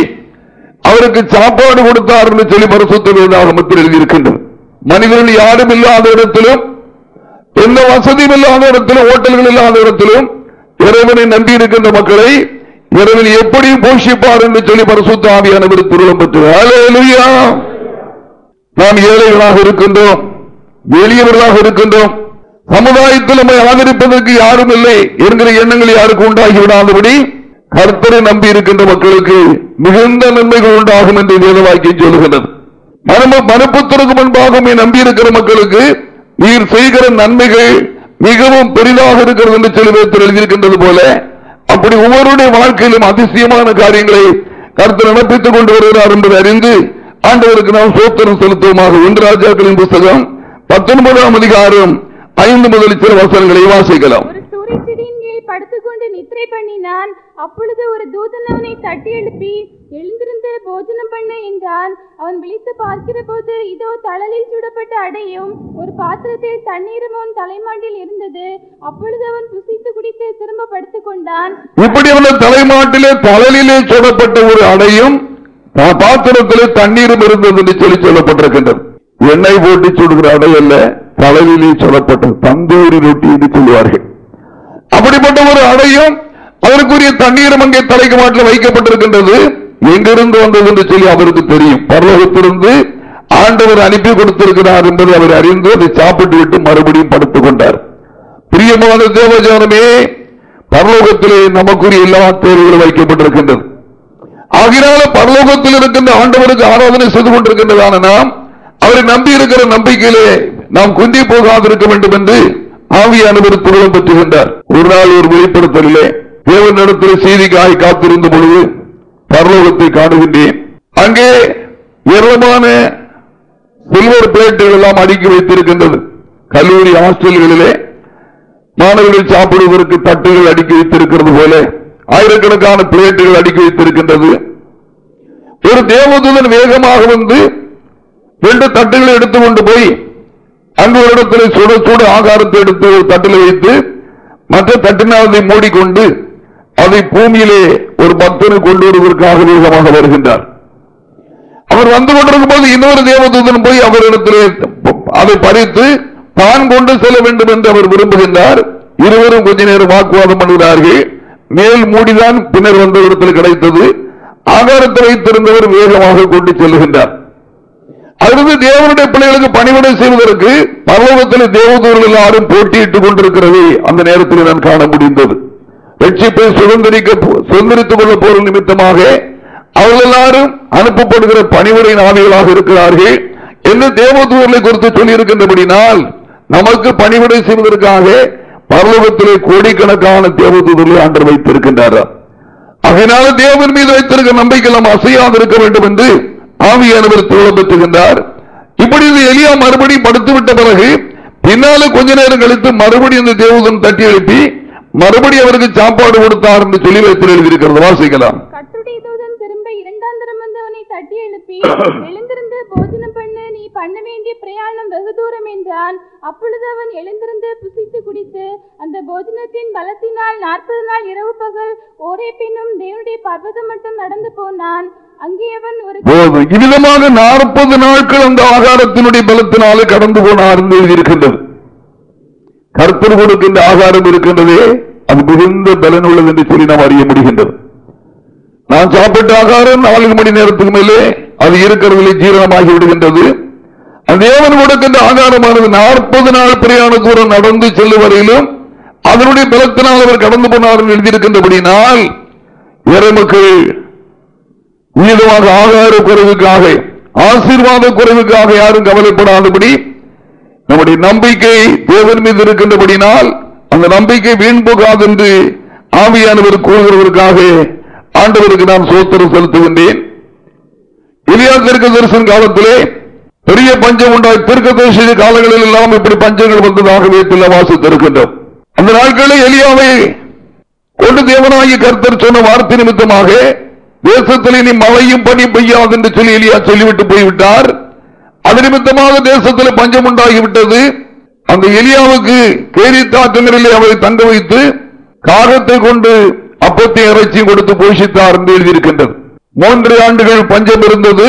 அவருக்கு சாப்பாடு கொடுத்தார் என்று சொல்லி பரிசுத்த எழுதியிருக்கின்றது. மனிதர்கள் யாரும் இல்லாத இடத்திலும் எந்த வசதியும் இல்லாத இடத்திலும் ஹோட்டல்கள் இல்லாத இடத்திலும் இறைவனை நம்பி இருக்கின்ற மக்களை இறைவன் எப்படி போஷிப்பார் என்று சொல்லி பரிசுத்த ஆவியானவர் திருளம் பெற்றார் நாம் ஏழைகளாக இருக்கின்றோம் எளியவர்களாக இருக்கின்றோம் சமுதாயத்தில் நம்மை ஆதரிப்பதற்கு யாரும் இல்லை என்கிற எண்ணங்கள் யாருக்கு உண்டாகி விடாதபடி கர்த்தரை நம்பி இருக்கின்ற மக்களுக்கு மிகுந்த நன்மைகள் உண்டாகும் என்று வேதவாக்கியம் சொல்லுகின்றது. மனம- மனப்புத்தருக்கு முன்பாக உம்மை நம்பி இருக்கிற மக்களுக்கு நீர் செய்கிற நன்மைகள் மிகவும் பெரிதாக இருக்கிறது என்று சொல்லி எழுதியிருக்கின்றது போல அப்படி ஒவ்வொருடைய வாழ்க்கையிலும் அதிசயமான காரியங்களை கர்த்தர் நடப்பித்துக் கொண்டு வருகிறார் என்பதை அறிந்து ஆண்டவருக்கு நாம் சோத்திரம் செலுத்துவோமாக. ஒன்று ராஜாக்களின் புஸ்தகம் பத்தொன்பதாம் அதிகாரம் ஐந்து முதல் சில வசனங்களை வாசிக்கலாம். படுத்துக்கொண்டு நித்திரை பண்ணினான். அப்பொழுது ஒரு தூதன் அவனை தட்டி எழுப்பி எழுந்திருந்து போஜனம் பண்ண என்றான். அவன் விழித்து பார்க்கிற போது இதோ தழலில் சுடப்பட்ட அடையும். ஒரு பாத்திரத்தில் தண்ணீரும் அவன் தலைமாட்டில் இருந்தது. அப்பொழுது அவன் புசித்து குடித்து திரும்ப படுத்துக் கொண்டான். இப்படி அவன் தலைமாட்டிலே தளலிலே சுடப்பட்ட ஒரு அடையும் பாத்திரத்திலே தண்ணீரும் இருந்தது என்று சொல்லி சொல்லப்பட்டிருக்கின்றது. எண்ணெய் போட்டு சுடுகிற அடை அல்ல தளலிலே சொல்லப்பட்டது தந்தூரி ரொட்டி என்று சொல்லுவார்கள். அப்படிப்பட்ட ஒரு அடையும் அதற்குரிய தண்ணீரும் அங்கே தலைக்கு மாட்டில் வைக்கப்பட்டிருக்கின்றது. எங்கிருந்து வந்தது என்று சொல்லி அவருக்கு தெரியும். பரலோகத்திலிருந்து ஆண்டவர் அனுப்பி கொடுத்திருக்கிறார் என்பதை அவர் அறிந்து அதை சாப்பிட்டு விட்டு மறுபடியும் படுத்துக் கொண்டார். பிரியமான தேவஜானமே பரலோகத்திலே நமக்குரிய எல்லா தேர்வுகளும் வைக்கப்பட்டிருக்கின்றது. ஆகினால பரலோகத்தில் இருக்கின்ற ஆண்டவருக்கு ஆராதனை செய்து கொண்டிருக்கின்றதான நாம் அவரை நம்பி இருக்கிற நம்பிக்கையிலே நாம் குந்தி போகாதிருக்க வேண்டும் என்று ஆவியானவர் துருவம் பெற்றுகின்றார். ஒரு நாள் ஒரு வெளிப்படுத்தலிலே தேவனிடத்தில் செய்திக்காக காத்திருந்த பொழுது பரலோகத்தை காணுகின்றேன். அங்கே ஏராளமான சில்வர் பிளேட்டுகள் எல்லாம் அடுக்கி வைத்திருக்கின்றது. கல்லூரி ஹாஸ்டல்களிலே மாணவர்கள் சாப்பிடுவதற்கு தட்டுகள் அடுக்கி வைத்திருக்கிறது போல ஆயிரக்கணக்கான பிளேட்டுகள் அடுக்கி வைத்திருக்கின்றது. ஒரு தேவதூதன் வேகமாக வந்து ரெண்டு தட்டுகளை எடுத்துக்கொண்டு போய் அங்கு ஒரு இடத்துல சுட சுட ஆகாரத்தை எடுத்து ஒரு தட்டில் வைத்து மற்ற தட்டினால் அதை மூடிக்கொண்டு அதை பூமியிலே ஒரு பக்தனை கொண்டு வருவதற்காக வேகமாக வருகின்றார். அவர் வந்து கொண்டிருக்கும் போது இன்னொரு தேவதூதன் போய் அவரிடத்திலே அதை பறித்து தான் கொண்டு செல்ல வேண்டும் என்று அவர் விரும்புகின்றார். இருவரும் கொஞ்ச நேரம் வாக்குவாதம் பண்ணுகிறார்கள். மேல் மூடிதான் பின்னர் வந்த இடத்தில் கிடைத்தது. ஆகாரத்தை வைத்திருந்தவர் வேகமாக கொண்டு செல்லுகின்றார். அடுத்து தேவனுடைய பிள்ளைகளுக்கு பணிவிடை செய்வதற்கு பரலோகத்தில் தேவதூர்கள் எல்லாரும் போட்டியிட்டுக் கொண்டிருக்கிறது அந்த நேரத்தில் நான் காண முடிந்தது. லட்சிப்பை சுதந்திரிக்க சுதந்திரித்துக் கொள்ள போற நிமித்தமாக அவர்கள் எல்லாரும் அனுப்பப்படுகிற பணிவுரை நாவிகளாக இருக்கிறார்கள். என்று தேவதூர்களை குறித்து சொல்லியிருக்கின்றபடினால் நமக்கு பணிவிடை செய்வதற்காக பரலோகத்திலே கோடிக்கணக்கான தேவதூதர்களை ஆண்டு வைத்திருக்கின்றார்? அதனால தேவன் மீது வைத்திருக்க நம்பிக்கை நாம் அசையாது இருக்க வேண்டும் என்று ஆவியானவர் பெற்றுகின்றார் இப்படி இந்த எலியா மறுபடியும் படுத்துவிட்ட பிறகு பின்னால கொஞ்ச நேரம் கழித்து மறுபடியும் இந்த தேவதன் தட்டி எழுப்பி மறுபடியும் அவருக்கு சாப்பாடு கொடுத்தார் என்று சொல்லி வைத்து எழுதியிருக்கிறது. வாசிக்கலாம். கர்த்தருடைய தூதன் திரும்ப இரண்டாம் தரம் வந்து அவனை தட்டி எழுப்பி எழுந்திருந்து போஜனம் பண்ணு நீ பண்ண வேண்டிய பிரயாணம் வெகு தூரம் என்றான். அப்பொழுது அவன் எழுந்திருந்து புசித்து குடித்து அந்த போஜனத்தின் பலத்தினால் நாற்பது நாள் இரவு பகல் ஒரே பின்னும் தேவனுடைய பர்வதம் மட்டும் நடந்து போனான். அங்கே இவ்விதமாக நாற்பது நாட்கள் அந்த ஆகாரத்தினுடைய பலத்தினாலே கடந்து போனார் இருக்கின்றது. எழுதியிருக்கின்றது கருத்தர் கொடுக்கின்ற ஆகாரம் இருக்கின்றதே அது மிகுந்த பலன் உள்ளது என்று சொல்லி நாம் அறிய முடிகின்றது. நான் சாப்பிட்ட ஆகாரம் நான்கு மணி நேரத்துக்கு மேலே அது இருக்கிறதிலே ஜீரணமாகி விடுகின்றது. தேவன் கொடுக்கின்ற ஆகாரமானது நாற்பது நாள் பிரயாண தூரம் நடந்து செல்லும் வரையிலும் அதனுடைய பலத்தினால் அவர் கடந்து போனார் எழுதியிருக்கின்றபடியினால் இறை மக்கள் மீதமாக ஆகார குறைவுக்காக ஆசீர்வாத குறைவுக்காக யாரும் கவலைப்படாதபடி நம்முடைய நம்பிக்கை தேவன் மீது இருக்கின்றபடினால் அந்த நம்பிக்கை வீண் போகாது என்று ஆவியானவர் கூறுகிறவருக்காக ஆண்டவருக்கு நான் சோத்திரம் செலுத்துகின்றேன். இலியா தெற்கு தரிசன காலத்திலே பெரிய பஞ்சம் உண்டாய் தெற்கு தரிசன காலங்களில் எல்லாம் இப்படி பஞ்சங்கள் வந்ததாகவே வீட்டில் வாசித்திருக்கின்றோம் அந்த நாட்களில் எலியாவை கொண்டு தேவனாகி கருத்தர் சொன்ன வார்த்தை நிமித்தமாக தேசத்தில் இனி மழையும் பனி பெய்யாது என்று சொல்லி எலியா சொல்லிவிட்டு போய்விட்டார். அது நிமித்தமாக தேசத்தில் பஞ்சம் உண்டாகிவிட்டது. அந்த எலியாவுக்கு கேரி அவரை தங்க வைத்து காகத்தை கொண்டு அப்பத்தை இறைச்சி கொடுத்து போஷித்தார் என்று எழுதியிருக்கின்றது. மூன்று ஆண்டுகள் பஞ்சம் இருந்தது.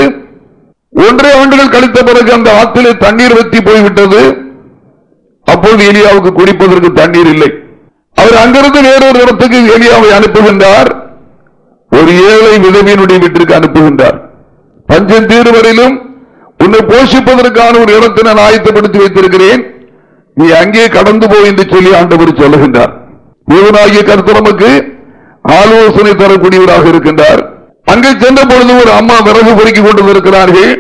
ஒன்றரை ஆண்டுகள் கழித்த பிறகு அந்த ஆற்றிலே தண்ணீர் வத்தி போய்விட்டது. அப்போது எலியாவுக்கு குடிப்பதற்கு தண்ணீர் இல்லை. அவர் அங்கிருந்து வேறொரு இடத்துக்கு எலியாவை அனுப்புகின்றார் ஒரு ஏழை விதவியினுடைய வீட்டிற்கு அனுப்புகின்றார். பஞ்சம் தீர்வரையிலும் உன்னை போஷிப்பதற்கான ஒரு இடத்தை நான் ஆயத்தப்படுத்தி வைத்திருக்கிறேன். நீ அங்கே கடந்து போய் என்று சொல்லி ஆண்டவர் சொல்லுகின்றார். தேவனாகிய கருத்து ஆலோசனை தரக்கூடியவராக இருக்கின்றார். அங்கே சென்ற பொழுது ஒரு அம்மா விறகு பொறுக்கிக் கொண்டிருக்கிறார்கள்.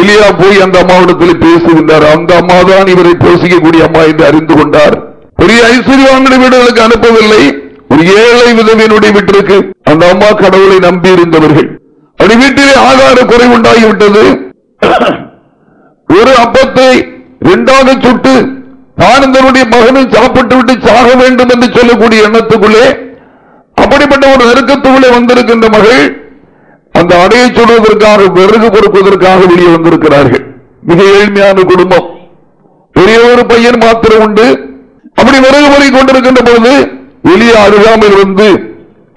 எலியா போய் அந்த அம்மாவிடத்தில் பேசுகின்றார். அந்த அம்மா தான் இவரை போசிக்கக்கூடிய அம்மா என்று அறிந்து கொண்டார். பெரிய ஐஸ்வர்யவான்களுடைய வீடுகளுக்கு அனுப்பவில்லை. ஒரு ஏழை விதவியனுடைய வீட்டிற்கு அந்த அம்மா கடவுளை நம்பி இருந்தவர்கள். அப்படி வீட்டிலே ஆகார குறை உண்டாகிவிட்டது. ஒரு அப்பத்தை இரண்டாக சுட்டு ஆனந்தனுடைய மகனும் மகனை சாப்பிட்டு விட்டு சாக வேண்டும் என்று சொல்லக்கூடிய எண்ணத்துக்குள்ளே அப்படிப்பட்ட ஒரு நெருக்கத்துக்குள்ளே வந்திருக்கின்ற மகள் அந்த அடையை சொல்வதற்காக விறகு பொறுப்பதற்காக வெளியே வந்திருக்கிறார்கள். மிக ஏழ்மையான குடும்பம். பெரிய ஒரு பையன் மாத்திரம் உண்டு. அப்படி விறகு பொறி கொண்டிருக்கின்ற பொழுது வெளியே அருகாமல் வந்து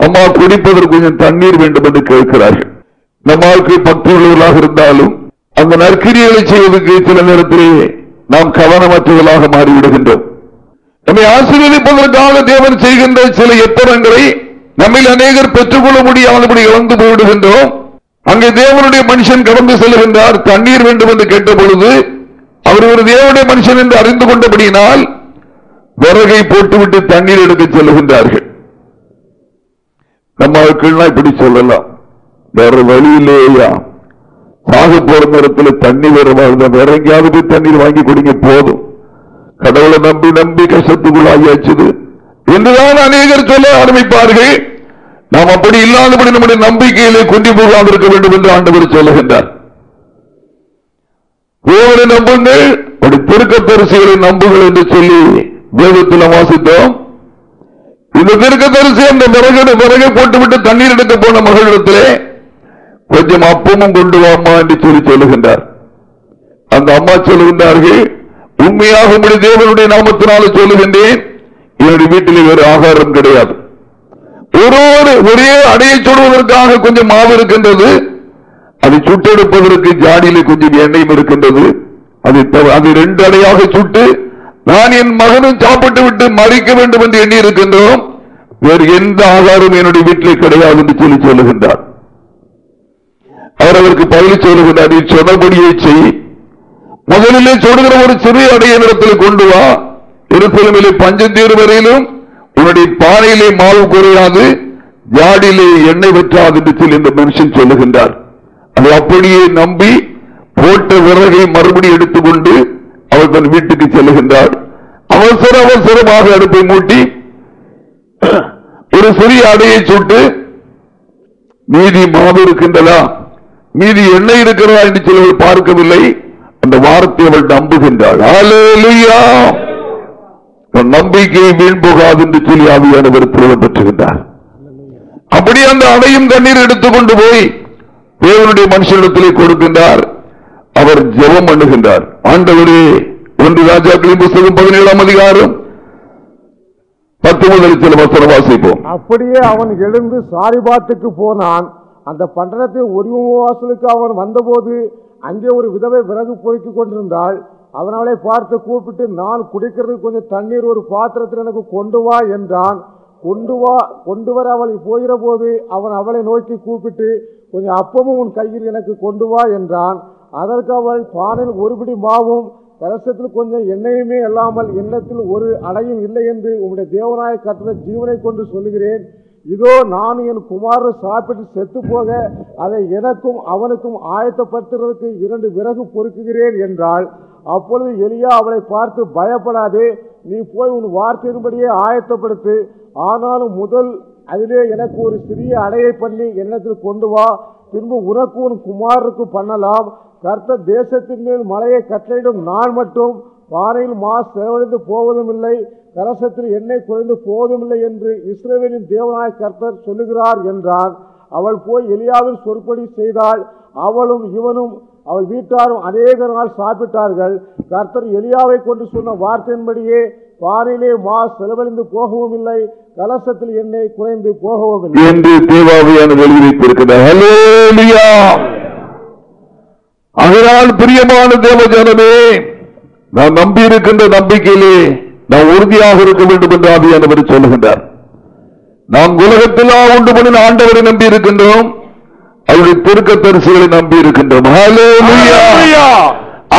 அம்மா குடிப்பதற்கு கொஞ்சம் தண்ணீர் வேண்டும் என்று கேட்கிறார்கள். நம்மளுக்கு பக்தி உள்ளவர்களாக இருந்தாலும் அந்த நற்கிரிகளை செய்வதற்கு சில நேரத்திலே நாம் கவனமற்றவர்களாக மாறிவிடுகின்றோம். நம்மை ஆசீர்வதிப்பதற்காக தேவன் செய்கின்ற சில எத்தனங்களை நம்மில் அநேகர் பெற்றுக்கொள்ள முடியாதபடி இழந்து போய்விடுகின்றோம். அங்கே தேவனுடைய மனுஷன் கடந்து செல்கின்றார் தண்ணீர் வேண்டும் என்று கேட்ட பொழுது அவர் ஒரு தேவனுடைய மனுஷன் என்று அறிந்து கொண்டபடியினால் விறகை போட்டுவிட்டு தண்ணீர் எடுக்க சொல்லுகின்றார்கள். நம்ம இப்படி சொல்லலாம். வேற வழியிலேயா? சாக போற நேரத்தில் தண்ணி வேற வேற எங்கேயாவது போய் தண்ணீர் வாங்கி கொடுங்க போதும். கடவுளை நம்பி நம்பி கஷ்டத்துக்குள்ளாகியாச்சுது என்றுதான் அநேகர் சொல்ல ஆரம்பிப்பார்கள். நாம் அப்படி இல்லாதபடி நம்முடைய நம்பிக்கையிலே கொண்டு போகாதிருக்க வேண்டும் என்று ஆண்டவர் சொல்லுகின்றார். தேவனை நம்புங்கள் அப்படி திருக்க பரிசுகளை நம்புங்கள் என்று சொல்லி வேதத்தில் வாசித்தோம் இந்த திருக்க தரிசி அந்த விறகு விறகை போட்டுவிட்டு தண்ணீர் எடுக்க போன மகளிடத்திலே கொஞ்சம் அப்பமும் கொண்டு வாமா என்று சொல்லி சொல்லுகின்றார். அந்த அம்மா சொல்லுகின்றார்கள் உண்மையாக உங்களுடைய தேவனுடைய நாமத்தினால சொல்லுகின்றேன். என்னுடைய வீட்டில் வேறு ஆகாரம் கிடையாது. ஒரு ஒரே அடையை சொல்வதற்காக கொஞ்சம் மாவு இருக்கின்றது அதை சுட்டெடுப்பதற்கு ஜாடியிலே கொஞ்சம் எண்ணெயும் இருக்கின்றது. அதை அது அதை ரெண்டு அடையாக சுட்டு நான் என் மகனும் சாப்பிட்டு விட்டு மறிக்க வேண்டும் என்று எண்ணி இருக்கின்றோம் வேறு எந்த ஆதாரம் என்னுடைய வீட்டிலே கிடையாது என்று சொல்லி சொல்லுகின்றார். அவர் அவருக்கு பதில் சொல்லுகின்றார் நீ சொன்னபடியே செய். முதலிலே சொல்கிற ஒரு சிறிய அடைய நிலத்தில் கொண்டு வா. இருப்பிலுமிலே பஞ்சந்தீர் வரையிலும் உன்னுடைய பானையிலே மாவு குறையாது. ஜாடியிலே எண்ணெய் வெற்றாது என்று சொல்லி இந்த மனுஷன் சொல்லுகின்றார். அதை அப்படியே நம்பி போட்ட விறகை மறுபடியும் எடுத்துக்கொண்டு அவள் தன் வீட்டுக்கு செல்லுகின்றாள் அவசர அவசரமாக அடுப்பை மூட்டி ஒரு சிறிய அடையை சுட்டு மீதி மாவு இருக்கின்றதா? மீதி எண்ணெய் இருக்கிறதா என்று சிலர் பார்க்கவில்லை. அந்த வார்த்தை அவள் நம்புகின்றாள். நம்பிக்கையை வீண் போகாது என்று சொல்லி ஆவியானவர் புலவர் பெற்றுகின்றார். அப்படி அந்த அடையும் தண்ணீர் எடுத்துக்கொண்டு போய் தேவனுடைய மனுஷனிடத்திலே கொடுக்கின்றார். அவர் ஜெபம் பண்ணுகின்றார். ஆண்டவரே ஒன்று ராஜாக்களின் புத்தகம் பதினேழாம் அதிகாரம் பத்து முதல் சில வசனம் வாசிப்போம். அப்படியே அவன் எழுந்து சாரிபாத்துக்கு போனான். அந்த பண்டனத்தை ஒரு வாசலுக்கு அவன் வந்தபோது அங்கே ஒரு விதவை விறகு பொறுக்கிக் கொண்டிருந்தாள். அவனாலே பார்த்து கூப்பிட்டு நான் குடிக்கிறதுக்கு கொஞ்சம் தண்ணீர் ஒரு பாத்திரத்தில் எனக்கு கொண்டு வா என்றான். கொண்டு வா கொண்டு வர அவளை போகிற போது அவன் அவளை நோக்கி கூப்பிட்டு கொஞ்சம் அப்பமும் உன் கையில் எனக்கு கொண்டு வா என்றான். அதற்கு அவள் பானில் ஒருபடி மாவும் கலசத்தில் கொஞ்சம் எண்ணெயுமே இல்லாமல் எண்ணத்தில் ஒரு அடையும் இல்லை என்று உம்முடைய தேவநாய கட்டளை ஜீவனை கொண்டு சொல்லுகிறேன். இதோ நான் என் குமாரர் சாப்பிட்டு செத்து போக அதை எனக்கும் அவனுக்கும் ஆயத்தப்படுத்துறதுக்கு இரண்டு விறகு பொறுக்குகிறேன் என்றால் அப்பொழுது எலியா அவளை பார்த்து பயப்படாதே நீ போய் உன் வார்த்தையின்படியே ஆயத்தப்படுத்து. ஆனாலும் முதல் அதிலே எனக்கு ஒரு சிறிய அடையை பண்ணி எண்ணத்தில் கொண்டு வா. பின்பு உனக்கு உன் குமாரருக்கு பண்ணலாம். கர்த்தர் தேசத்தின் மேல் மலையை கட்டளையிடும் நான் மட்டும் பானையில் மாஸ் செலவழிந்து போவதும் இல்லை கலசத்தில் எண்ணெய் குறைந்து போவதும் இல்லை என்று இஸ்ரேவேலின் தேவனாய கர்த்தர் சொல்லுகிறார் என்றான் அவள் போய் எளியாவில் சொற்படி செய்தாள். அவளும் இவனும் அவள் வீட்டாரும் அநேக நாள் சாப்பிட்டார்கள். கர்த்தர் எலியாவை கொண்டு சொன்ன வார்த்தையின்படியே பானையிலே மா செலவழிந்து போகவும் இல்லை கலசத்தில் எண்ணெய் குறைந்து போகவும் இல்லை. என்று தேவாவியான வெளியிட்டிருக்கிறார் அதனால் பிரியமான தேவஜனமே நான் நம்பி இருக்கின்ற நம்பிக்கையிலே நாம் உறுதியாக இருக்க வேண்டும் என்று ஆவியானவர் சொல்லுகின்றார். நாம் உலகத்தில் உண்டு பண்ணின ஆண்டவரை நம்பி இருக்கின்றோம் அவருடைய திருக்க தரிசிகளை நம்பி இருக்கின்றோம்.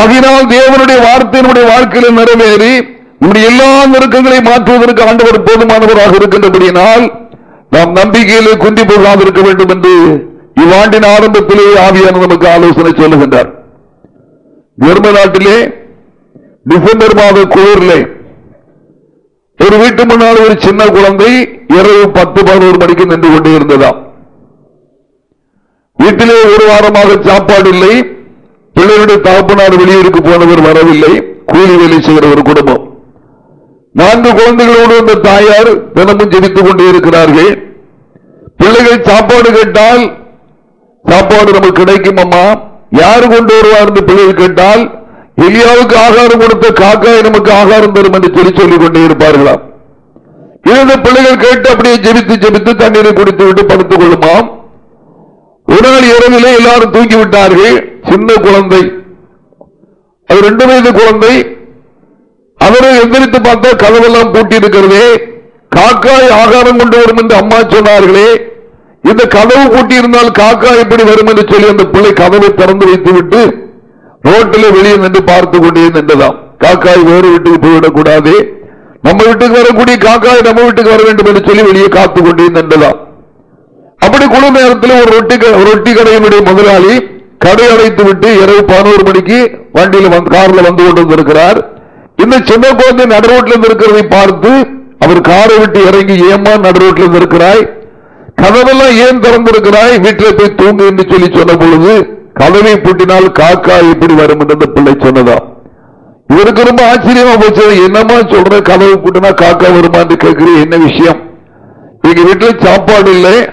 ஆகினால் தேவனுடைய வார்த்தை நம்முடைய வாழ்க்கையில் நிறைவேறி நம்முடைய எல்லா நெருக்கங்களை மாற்றுவதற்கு ஆண்டவர் போதுமானவராக இருக்கின்றபடியினால் நாம் நம்பிக்கையிலே குந்தி இருக்க வேண்டும் என்று இவ்வாண்டின் ஆரம்பத்திலே ஆவியான நமக்கு ஆலோசனை சொல்லுகின்றார். ஜெர்ம நாட்டிலே டிசம்பர் மாத குளிரிலே ஒரு வீட்டு முன்னால் ஒரு சின்ன குழந்தை இரவு பத்து பதினோரு மணிக்கு நின்று கொண்டே இருந்ததாம். வீட்டிலே ஒரு வாரமாக சாப்பாடு இல்லை. பிள்ளைகளுடைய தகப்பனார் வெளியூருக்கு போனவர் வரவில்லை. கூலி வேலை செய்கிற ஒரு குடும்பம். நான்கு குழந்தைகளோடு அந்த தாயார் தினமும் ஜெபித்துக் கொண்டே இருக்கிறார்கள். பிள்ளைகள் சாப்பாடு கேட்டால் சாப்பாடு நமக்கு கிடைக்கும் அம்மா. யாரு கொண்டு வருவார் என்று பிள்ளைகள் கேட்டால் எலியாவுக்கு ஆகாரம் கொடுத்த காக்காய் நமக்கு ஆகாரம் தரும் என்று சொல்லி சொல்லிக் கொண்டே இருப்பார்களாம். இருந்த பிள்ளைகள் கேட்டு அப்படியே ஜெபித்து ஜெபித்து தண்ணீரை குடித்து விட்டு படுத்துக் கொள்ளுமாம். ஒரு நாள் இரவிலே எல்லாரும் தூங்கி விட்டார்கள். சின்ன குழந்தை. அது ரெண்டு வயது குழந்தை. அவரை எந்திரித்து பார்த்தா கதவெல்லாம் பூட்டி இருக்கிறதே காக்காய் ஆகாரம் கொண்டு வரும் என்று அம்மா சொன்னார்களே. இந்த கதவு கூட்டியிருந்தால் காக்கா எப்படி வரும் என்று சொல்லி அந்த பிள்ளை கதவை திறந்து வைத்து விட்டு ரோட்டில் வெளியே நின்று பார்த்து கொண்டே நின்றதாம். காக்காய் வேறு வீட்டுக்கு போய்விடக்கூடாது. நம்ம வீட்டுக்கு வரக்கூடிய காக்காய் நம்ம வீட்டுக்கு வர வேண்டும் என்று சொல்லி வெளியே காத்து கொண்டே நின்றதாம். அப்படி குழு நேரத்தில் ஒரு ரொட்டி ரொட்டி கடையினுடைய முதலாளி கடை அடைத்து விட்டு இரவு பதினோரு மணிக்கு வண்டியில் கார்ல வந்து கொண்டு வந்திருக்கிறார் இந்த சின்ன குழந்தை நடு இருந்து இருக்கிறதை பார்த்து அவர் காரை விட்டு இறங்கி ஏமா நடு ரோட்டில் இருந்து இருக்கிறாய்? கதவெல்லாம் ஏன் திறந்திருக்கிறாய்? வீட்டில் போய் தூங்கு என்று சொல்லி சொன்ன பொழுது கதவை பூட்டினால் காக்கா எப்படி வரும் என்று பிள்ளை சொன்னதா? இவருக்கு ரொம்ப ஆச்சரியமா போச்சு. என்னமா சொல்ற? கதவு பூட்டினா காக்கா வருமா என்று கேட்கிறேன் என்ன விஷயம்? எங்க வீட்டுல சாப்பாடு இல்லை.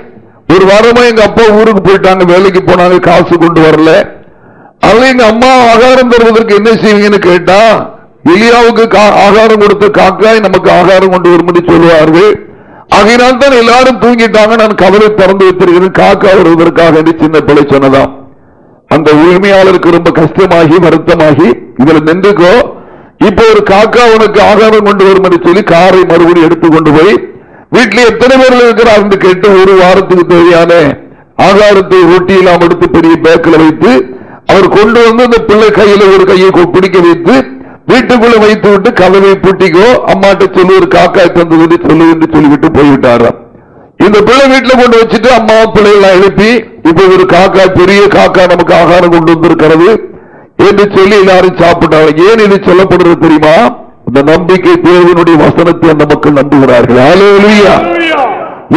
ஒரு வாரமா எங்க அப்பா ஊருக்கு போயிட்டாங்க. வேலைக்கு போனாங்க காசு கொண்டு வரல. அதுல எங்க அம்மா ஆகாரம் தருவதற்கு என்ன செய்வீங்கன்னு கேட்டா எலியாவுக்கு கா- ஆகாரம் கொடுத்த காக்காய் நமக்கு ஆகாரம் கொண்டு வரும்படி சொல்லுவார்கள். ஆகையினால் தான் எல்லாரும் தூங்கிட்டாங்க. நான் கவலை திறந்து வைத்திருக்கிறேன். காக்கா வருவதற்காக என்று சின்ன பிள்ளை சொன்னதாம். அந்த உரிமையாளருக்கு ரொம்ப கஷ்டமாகி வருத்தமாகி இதுல நின்றுக்கோ இப்போ ஒரு காக்கா உனக்கு ஆகாரம் கொண்டு வரும் என்று சொல்லி காரை மறுபடியும் எடுத்து கொண்டு போய் வீட்டில் எத்தனை பேர்கள் இருக்கிறார் என்று கேட்டு ஒரு வாரத்துக்கு தேவையான ஆகாரத்தை ரொட்டியெல்லாம் எடுத்து பெரிய பேக்கில் வைத்து அவர் கொண்டு வந்து அந்த பிள்ளை கையில் ஒரு கையை பிடிக்க வைத்து வீட்டுக்குள்ள வைத்து விட்டு கதவை பூட்டிக்கோ அம்மாட்ட சொல்லு ஒரு காக்கா தந்து சொல்லு என்று சொல்லிவிட்டு போய்விட்டாராம். இந்த பிள்ளை வீட்டுல கொண்டு வச்சுட்டு அம்மா பிள்ளைகளை எழுப்பி இப்ப ஒரு காக்கா பெரிய காக்கா நமக்கு ஆகாரம் கொண்டு வந்திருக்கிறது என்று சொல்லி எல்லாரும் சாப்பிட்டாங்க. ஏன் இது சொல்லப்படுறது தெரியுமா? இந்த நம்பிக்கை தேவனுடைய வசனத்தை அந்த மக்கள் நம்புகிறார்கள். ஹalleluya.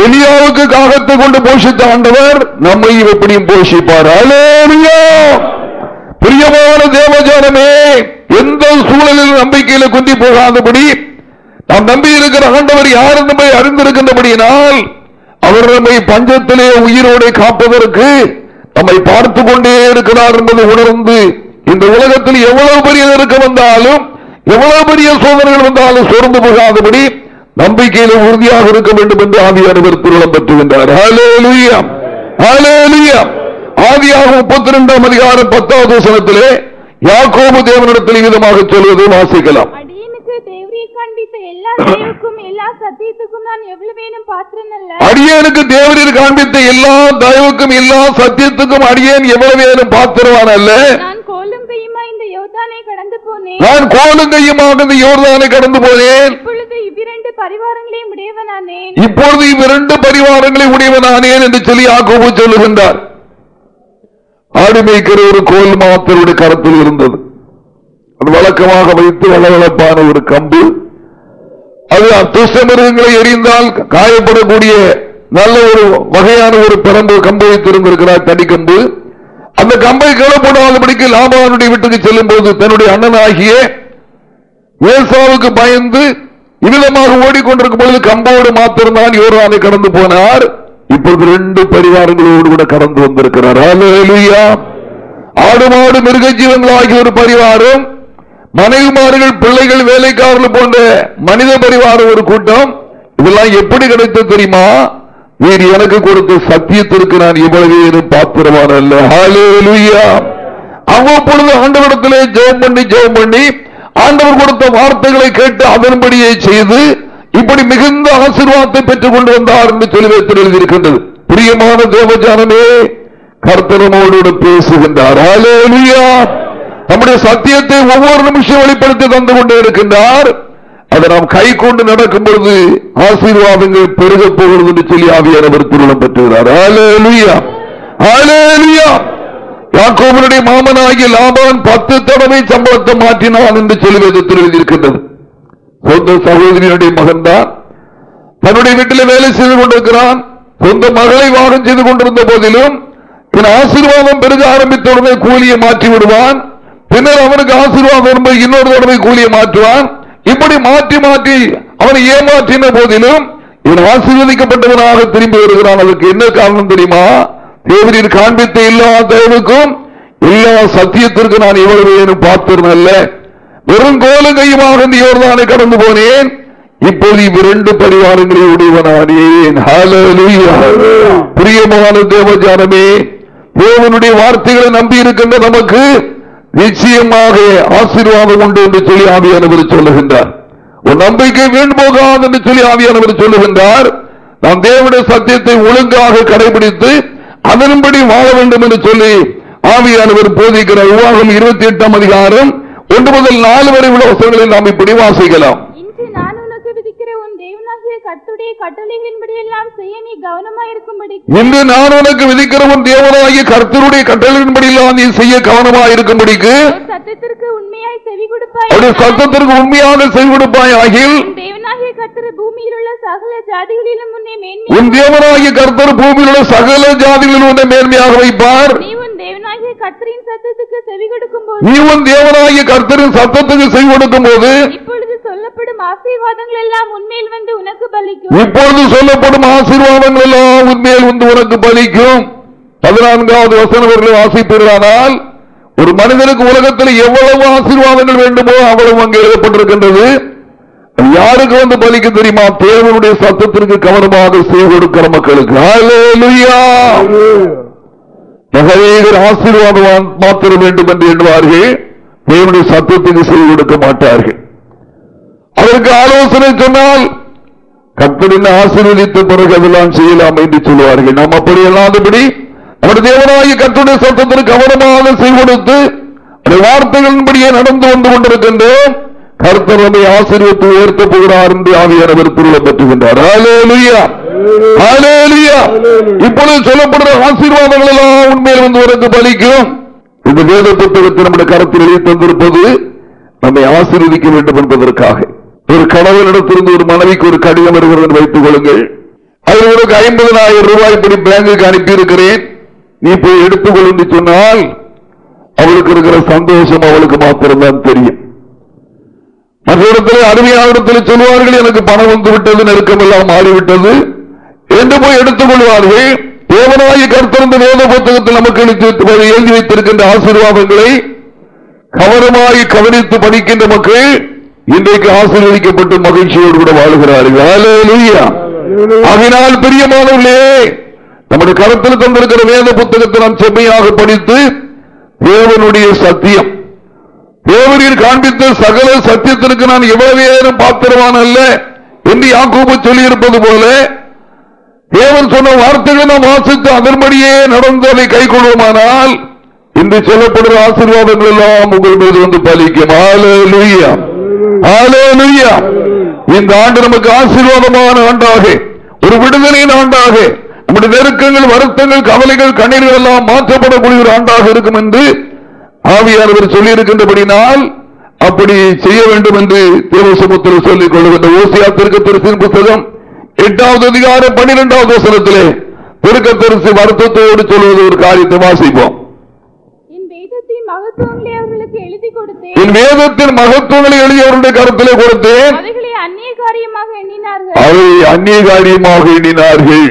எலியாவுக்கு காகத்தை கொண்டு போஷித்த ஆண்டவர் நம்மையும் எப்படியும் போஷிப்பார். ஹalleluya. பிரியமான தேவஜானமே எந்த சூழலில் நம்பிக்கையில குந்தி போகாதபடி நாம் நம்பி இருக்கிற ஆண்டவர் யார் நம்மை அறிந்திருக்கின்றபடியினால் அவர் நம்மை பஞ்சத்திலே உயிரோடு காப்பதற்கு நம்மை பார்த்து கொண்டே இருக்கிறார் என்பதை உணர்ந்து இந்த உலகத்தில் எவ்வளவு பெரிய நெருக்கம் வந்தாலும் எவ்வளவு பெரிய சோதனைகள் வந்தாலும் சோர்ந்து போகாதபடி நம்பிக்கையில உறுதியாக இருக்க வேண்டும் என்று ஆவியானவர் திருளம் பெற்றுகின்றார் ஹalleluya. ஹalleluya. ஆதியாக முப்பத்தி ரெண்டாம் அதிகாரம் பத்தாவது வசனத்திலே யாக்கோபு தேவனிடத்தில் விதமாக சொல்வதை வாசிக்கலாம். அடியனுக்கு தேவரீர் காண்பித்த எல்லா தயவுக்கும் எல்லா சத்தியத்துக்கும் அடியேன் எவ்வளவேனும் பாத்திரவான் அல்ல நான் கோலும் கையுமா இந்த யோர்தானை கடந்து போனேன்? நான் கோலும் கையுமாக இந்த யோர்தானை கடந்து போனேன். இப்பொழுது இவ்விரண்டு பரிவாரங்களை உடையவனானேன் என்று சொல்லி யாக்கோபு சொல்லுகின்றார். ஆடு மேய்க்கிற ஒரு கோல் மாத்தருடைய கரத்தில் இருந்தது. அது வழக்கமாக வைத்து வளவளப்பான ஒரு கம்பு. அது துஷ்ட மிருகங்களை எரிந்தால் காயப்படக்கூடிய நல்ல ஒரு வகையான ஒரு பெரம்பு கம்பு வைத்திருந்திருக்கிறார் தடிக்கம்பு. அந்த கம்பை கிளப்படாதபடிக்கு லாபானுடைய வீட்டுக்கு செல்லும் போது தன்னுடைய அண்ணனாகிய ஏசாவுக்கு பயந்து இவ்விதமாக ஓடிக்கொண்டிருக்கும் பொழுது கம்போடு மாத்திரம்தான் யோர்தானை கடந்து போனார். இப்பொழுது ரெண்டு பரிவாரங்களோடு கூட கடந்து வந்திருக்கிறார். ஆடு மாடு மிருக ஜீவன்கள் ஆகிய ஒரு பரிவாரம் மனைவிமார்கள் பிள்ளைகள் வேலைக்காரர்கள் போன்ற மனித பரிவாரம் ஒரு கூட்டம். இதெல்லாம் எப்படி கிடைத்தது தெரியுமா? நீர் எனக்கு கொடுத்த சத்தியத்திற்கு நான் இவ்வளவு பாத்திரமான அல்ல. அவ்வப்பொழுது ஆண்டவரிடத்திலே ஜெயம் பண்ணி ஜெயம் பண்ணி ஆண்டவர் கொடுத்த வார்த்தைகளை கேட்டு அதன்படியே செய்து இப்படி மிகுந்த ஆசீர்வாதத்தை பெற்றுக் கொண்டு வந்தார் என்று சொல்லி வைத்து எழுதியிருக்கின்றது. பிரியமான தேவஜானமே கர்த்தனமோடு பேசுகின்றார். நம்முடைய சத்தியத்தை ஒவ்வொரு நிமிஷம் வெளிப்படுத்தி தந்து கொண்டே இருக்கின்றார். அதை நாம் கை கொண்டு நடக்கும் பொழுது ஆசீர்வாதங்கள் பெருகப் போகிறது என்று சொல்லி ஆவியானவர் திருளம் பெற்றுகிறார். யாக்கோவனுடைய மாமனாகிய லாபான் பத்து தடவை சம்பளத்தை மாற்றினான் என்று சொல்லி வேதத்தில் எழுதியிருக்கின்றது. சொந்த சகோதரியுடைய மகன்தான் தன்னுடைய வீட்டில் வேலை செய்து கொண்டிருக்கிறான். சொந்த மகளை வாகம் செய்து கொண்டிருந்த போதிலும் இவன் ஆசீர்வாதம் பெருக ஆரம்பித்த உடனே கூலியை மாற்றி விடுவான். பின்னர் அவனுக்கு ஆசீர்வாதம் வரும்போது இன்னொரு தடவை கூலியை மாற்றுவான். இப்படி மாற்றி மாற்றி அவனை ஏமாற்றின போதிலும் இவன் ஆசீர்வதிக்கப்பட்டவனாக திரும்பி வருகிறான். அதற்கு என்ன காரணம் தெரியுமா? தேவரீர் காண்பித்த எல்லா தேவனுக்கும் எல்லா சத்தியத்திற்கும் நான் இவ்வளவு பார்த்திருந்தேன் வெறும் கோலும் கையுமாக இந்த யோர்தானை கடந்து போனேன். இப்போது இவ்விரண்டு பரிவாரங்களை உடையவனானேன். பிரியமான தேவஜானமே தேவனுடைய வார்த்தைகளை நம்பி இருக்கின்ற நமக்கு நிச்சயமாக ஆசீர்வாதம் உண்டு என்று சொல்லி ஆவியானவர் சொல்லுகின்றார். ஒரு நம்பிக்கை வீண் போகாது என்று சொல்லி ஆவியானவர் சொல்லுகின்றார். நாம் தேவனுடைய சத்தியத்தை ஒழுங்காக கடைபிடித்து அதன்படி வாழ வேண்டும் என்று சொல்லி ஆவியானவர் போதிக்கிறார் உருவாகம் இருபத்தி எட்டாம் அதிகாரம் ஒன்று முதல் நாலு வரை உள்ள வசனங்களை நாம் இப்படி வாசிக்கலாம். இன்று நான் உனக்கு விதிக்கிற உன் தேவனாகிய கர்த்துடைய கட்டளைகளின்படி எல்லாம் செய்ய நீ கவனமாயிருக்கும்படி இன்று நான் உனக்கு விதிக்கிற உன் தேவனாகிய கர்த்தருடைய கட்டளையின்படியெல்லாம் நீ செய்ய அவர் சத்தத்திற்கு உண்மையாய் செவி கொடுப்பாய் அவருடைய சத்தத்திற்கு உண்மையாக செய்வெடுப்பாய் ஆகில் உன் தேவனாகிய கர்த்தர் பூமியில் உள்ள சகல ஜாதிகளிலும் உன்னை மேன்மை உன் தேவனாகிய கர்த்தர் பூமியில் உள்ள சகல ஜாதிகளில் உன்னை மேன்மையாக வைப்பார். நீ தேவனாகிய கர்த்தரின் சத்தத்துக்கு செவி கொடுக்கும் போது நீ உன் தேவனாகிய கர்த்தரின் சத்தத்துக்கு செய்வெடுக்கும் போது இப்பொழுது சொல்ல சொல்லப்படும் ஆசீர்வாதங்கள் எல்லாம் உண்மையில் வந்து உனக்கு பலிக்கும். இப்பொழுது சொல்லப்படும் ஆசீர்வாதங்கள் எல்லாம் உண்மையில் வந்து உனக்கு பலிக்கும். பதினான்காவது வசனவர்களை வாசிப்பீர்களானால் ஒரு மனிதனுக்கு உலகத்தில் எவ்வளவு ஆசீர்வாதங்கள் வேண்டுமோ அவ்வளவு அங்கே எழுதப்பட்டிருக்கின்றது. யாருக்கு வந்து பலிக்க தெரியுமா? தேவனுடைய சத்தத்திற்கு கவனமாக செய்து கொடுக்கிற மக்களுக்கு. ஹalleluya. ஆசீர்வாதம் மாத்திர வேண்டும் என்று எண்ணுவார்கள் தேவனுடைய சத்தத்துக்கு செய்து கொடுக்க மாட்டார்கள். அதற்கு ஆலோசனை சொன்னால் கத்தரின் ஆசீர்வதித்த பிறகு அதெல்லாம் செய்யலாம் என்று சொல்லுவார்கள். நாம் அப்படி அல்லாதபடி நம்முடைய தேவனாகி கத்துடைய சத்தத்திற்கு கவனமாக செய்து கொடுத்து அந்த வார்த்தைகளின்படியே நடந்து வந்து கொண்டிருக்கின்றோம் கர்த்தர் நம்மை ஆசீர்வத்தை உயர்த்த போகிறார் என்று ஆவியானவர் திருளம் பெற்றுகின்றார். இப்பொழுது சொல்லப்படுற ஆசீர்வாதங்கள் எல்லாம் உண்மையில் வந்து உனக்கு பலிக்கும். இந்த வேத புத்தகத்தை நம்முடைய கருத்தில் எழுதி தந்திருப்பது நம்மை ஆசீர்வதிக்க வேண்டும் என்பதற்காக. ஒரு கணவனிடத்திலிருந்து ஒரு மனைவிக்கு ஒரு கடிதம் வருகிறது வைத்துக் கொள்ளுங்கள். அதில் உனக்கு ஐம்பதனாயிரம் ரூபாய் படி பேங்குக்கு அனுப்பி இருக்கிறேன் நீ போய் எடுத்துக்கொள் என்று சொன்னால் அவளுக்கு இருக்கிற சந்தோஷம் அவளுக்கு மாத்திரம்தான் தெரியும். மற்ற இடத்துல அருமையான இடத்துல சொல்வார்கள் எனக்கு பணம் வந்து விட்டது நெருக்கம் எல்லாம் மாறிவிட்டது. என்று போய் எடுத்துக் கொள்வார்கள் தேவனாய கருத்திருந்த வேத புத்தகத்தில் நமக்கு எழுதி வைத்திருக்கின்ற ஆசீர்வாதங்களை கவனமாய் கவனித்து படிக்கின்ற மக்கள் இன்றைக்கு ஆசீர்வதிக்கப்பட்டு மகிழ்ச்சியோடு கூட வாழ்கிறார்கள். அதனால் பிரியமானவர்களே நம்முடைய கருத்தில் தந்திருக்கிற வேத புத்தகத்தை நாம் செம்மையாக படித்து தேவனுடைய சத்தியம். தேவரில் காண்பித்த சகல சத்தியத்திற்கு நான் எவ்வளவு நேரம் பாத்திரவான் அல்ல என்று யாக்கோபு சொல்லியிருப்பது போல தேவன் சொன்ன வார்த்தைகளை நாம் வாசித்து அதன்படியே நடந்து அதை கை கொள்வோமானால் இன்று சொல்லப்படுகிற ஆசீர்வாதங்கள் எல்லாம் உங்கள் மீது வந்து பலிக்கும். இந்த ஆண்டு நமக்கு ஆசீர்வாதமான ஆண்டாக ஒரு விடுதலையின் ஆண்டாக நம்முடைய நெருக்கங்கள் வருத்தங்கள் கவலைகள் கண்ணீர்கள் எல்லாம் மாற்றப்படக்கூடிய ஒரு ஆண்டாக இருக்கும் என்று ஆவியானவர் சொல்லியிருக்கின்றபடினால் அப்படி செய்ய வேண்டும் என்று தேவசமுத்திரம் சொல்லிக் கொள்ளுகின்ற ஓசியா திருக்கத்திற்கு புத்தகம் எட்டாவது அதிகாரம் பன்னிரெண்டாவது வசனத்திலே திருக்கத்தரிசி வருத்தத்தோடு சொல்வது ஒரு காரியத்தை வாசிப்போம். என் வேதத்தின் மகத்துவங்களை எழுதியவருடைய கருத்திலே கொடுத்தேன். அதை அந்நிய காரியமாக எண்ணினார்கள்.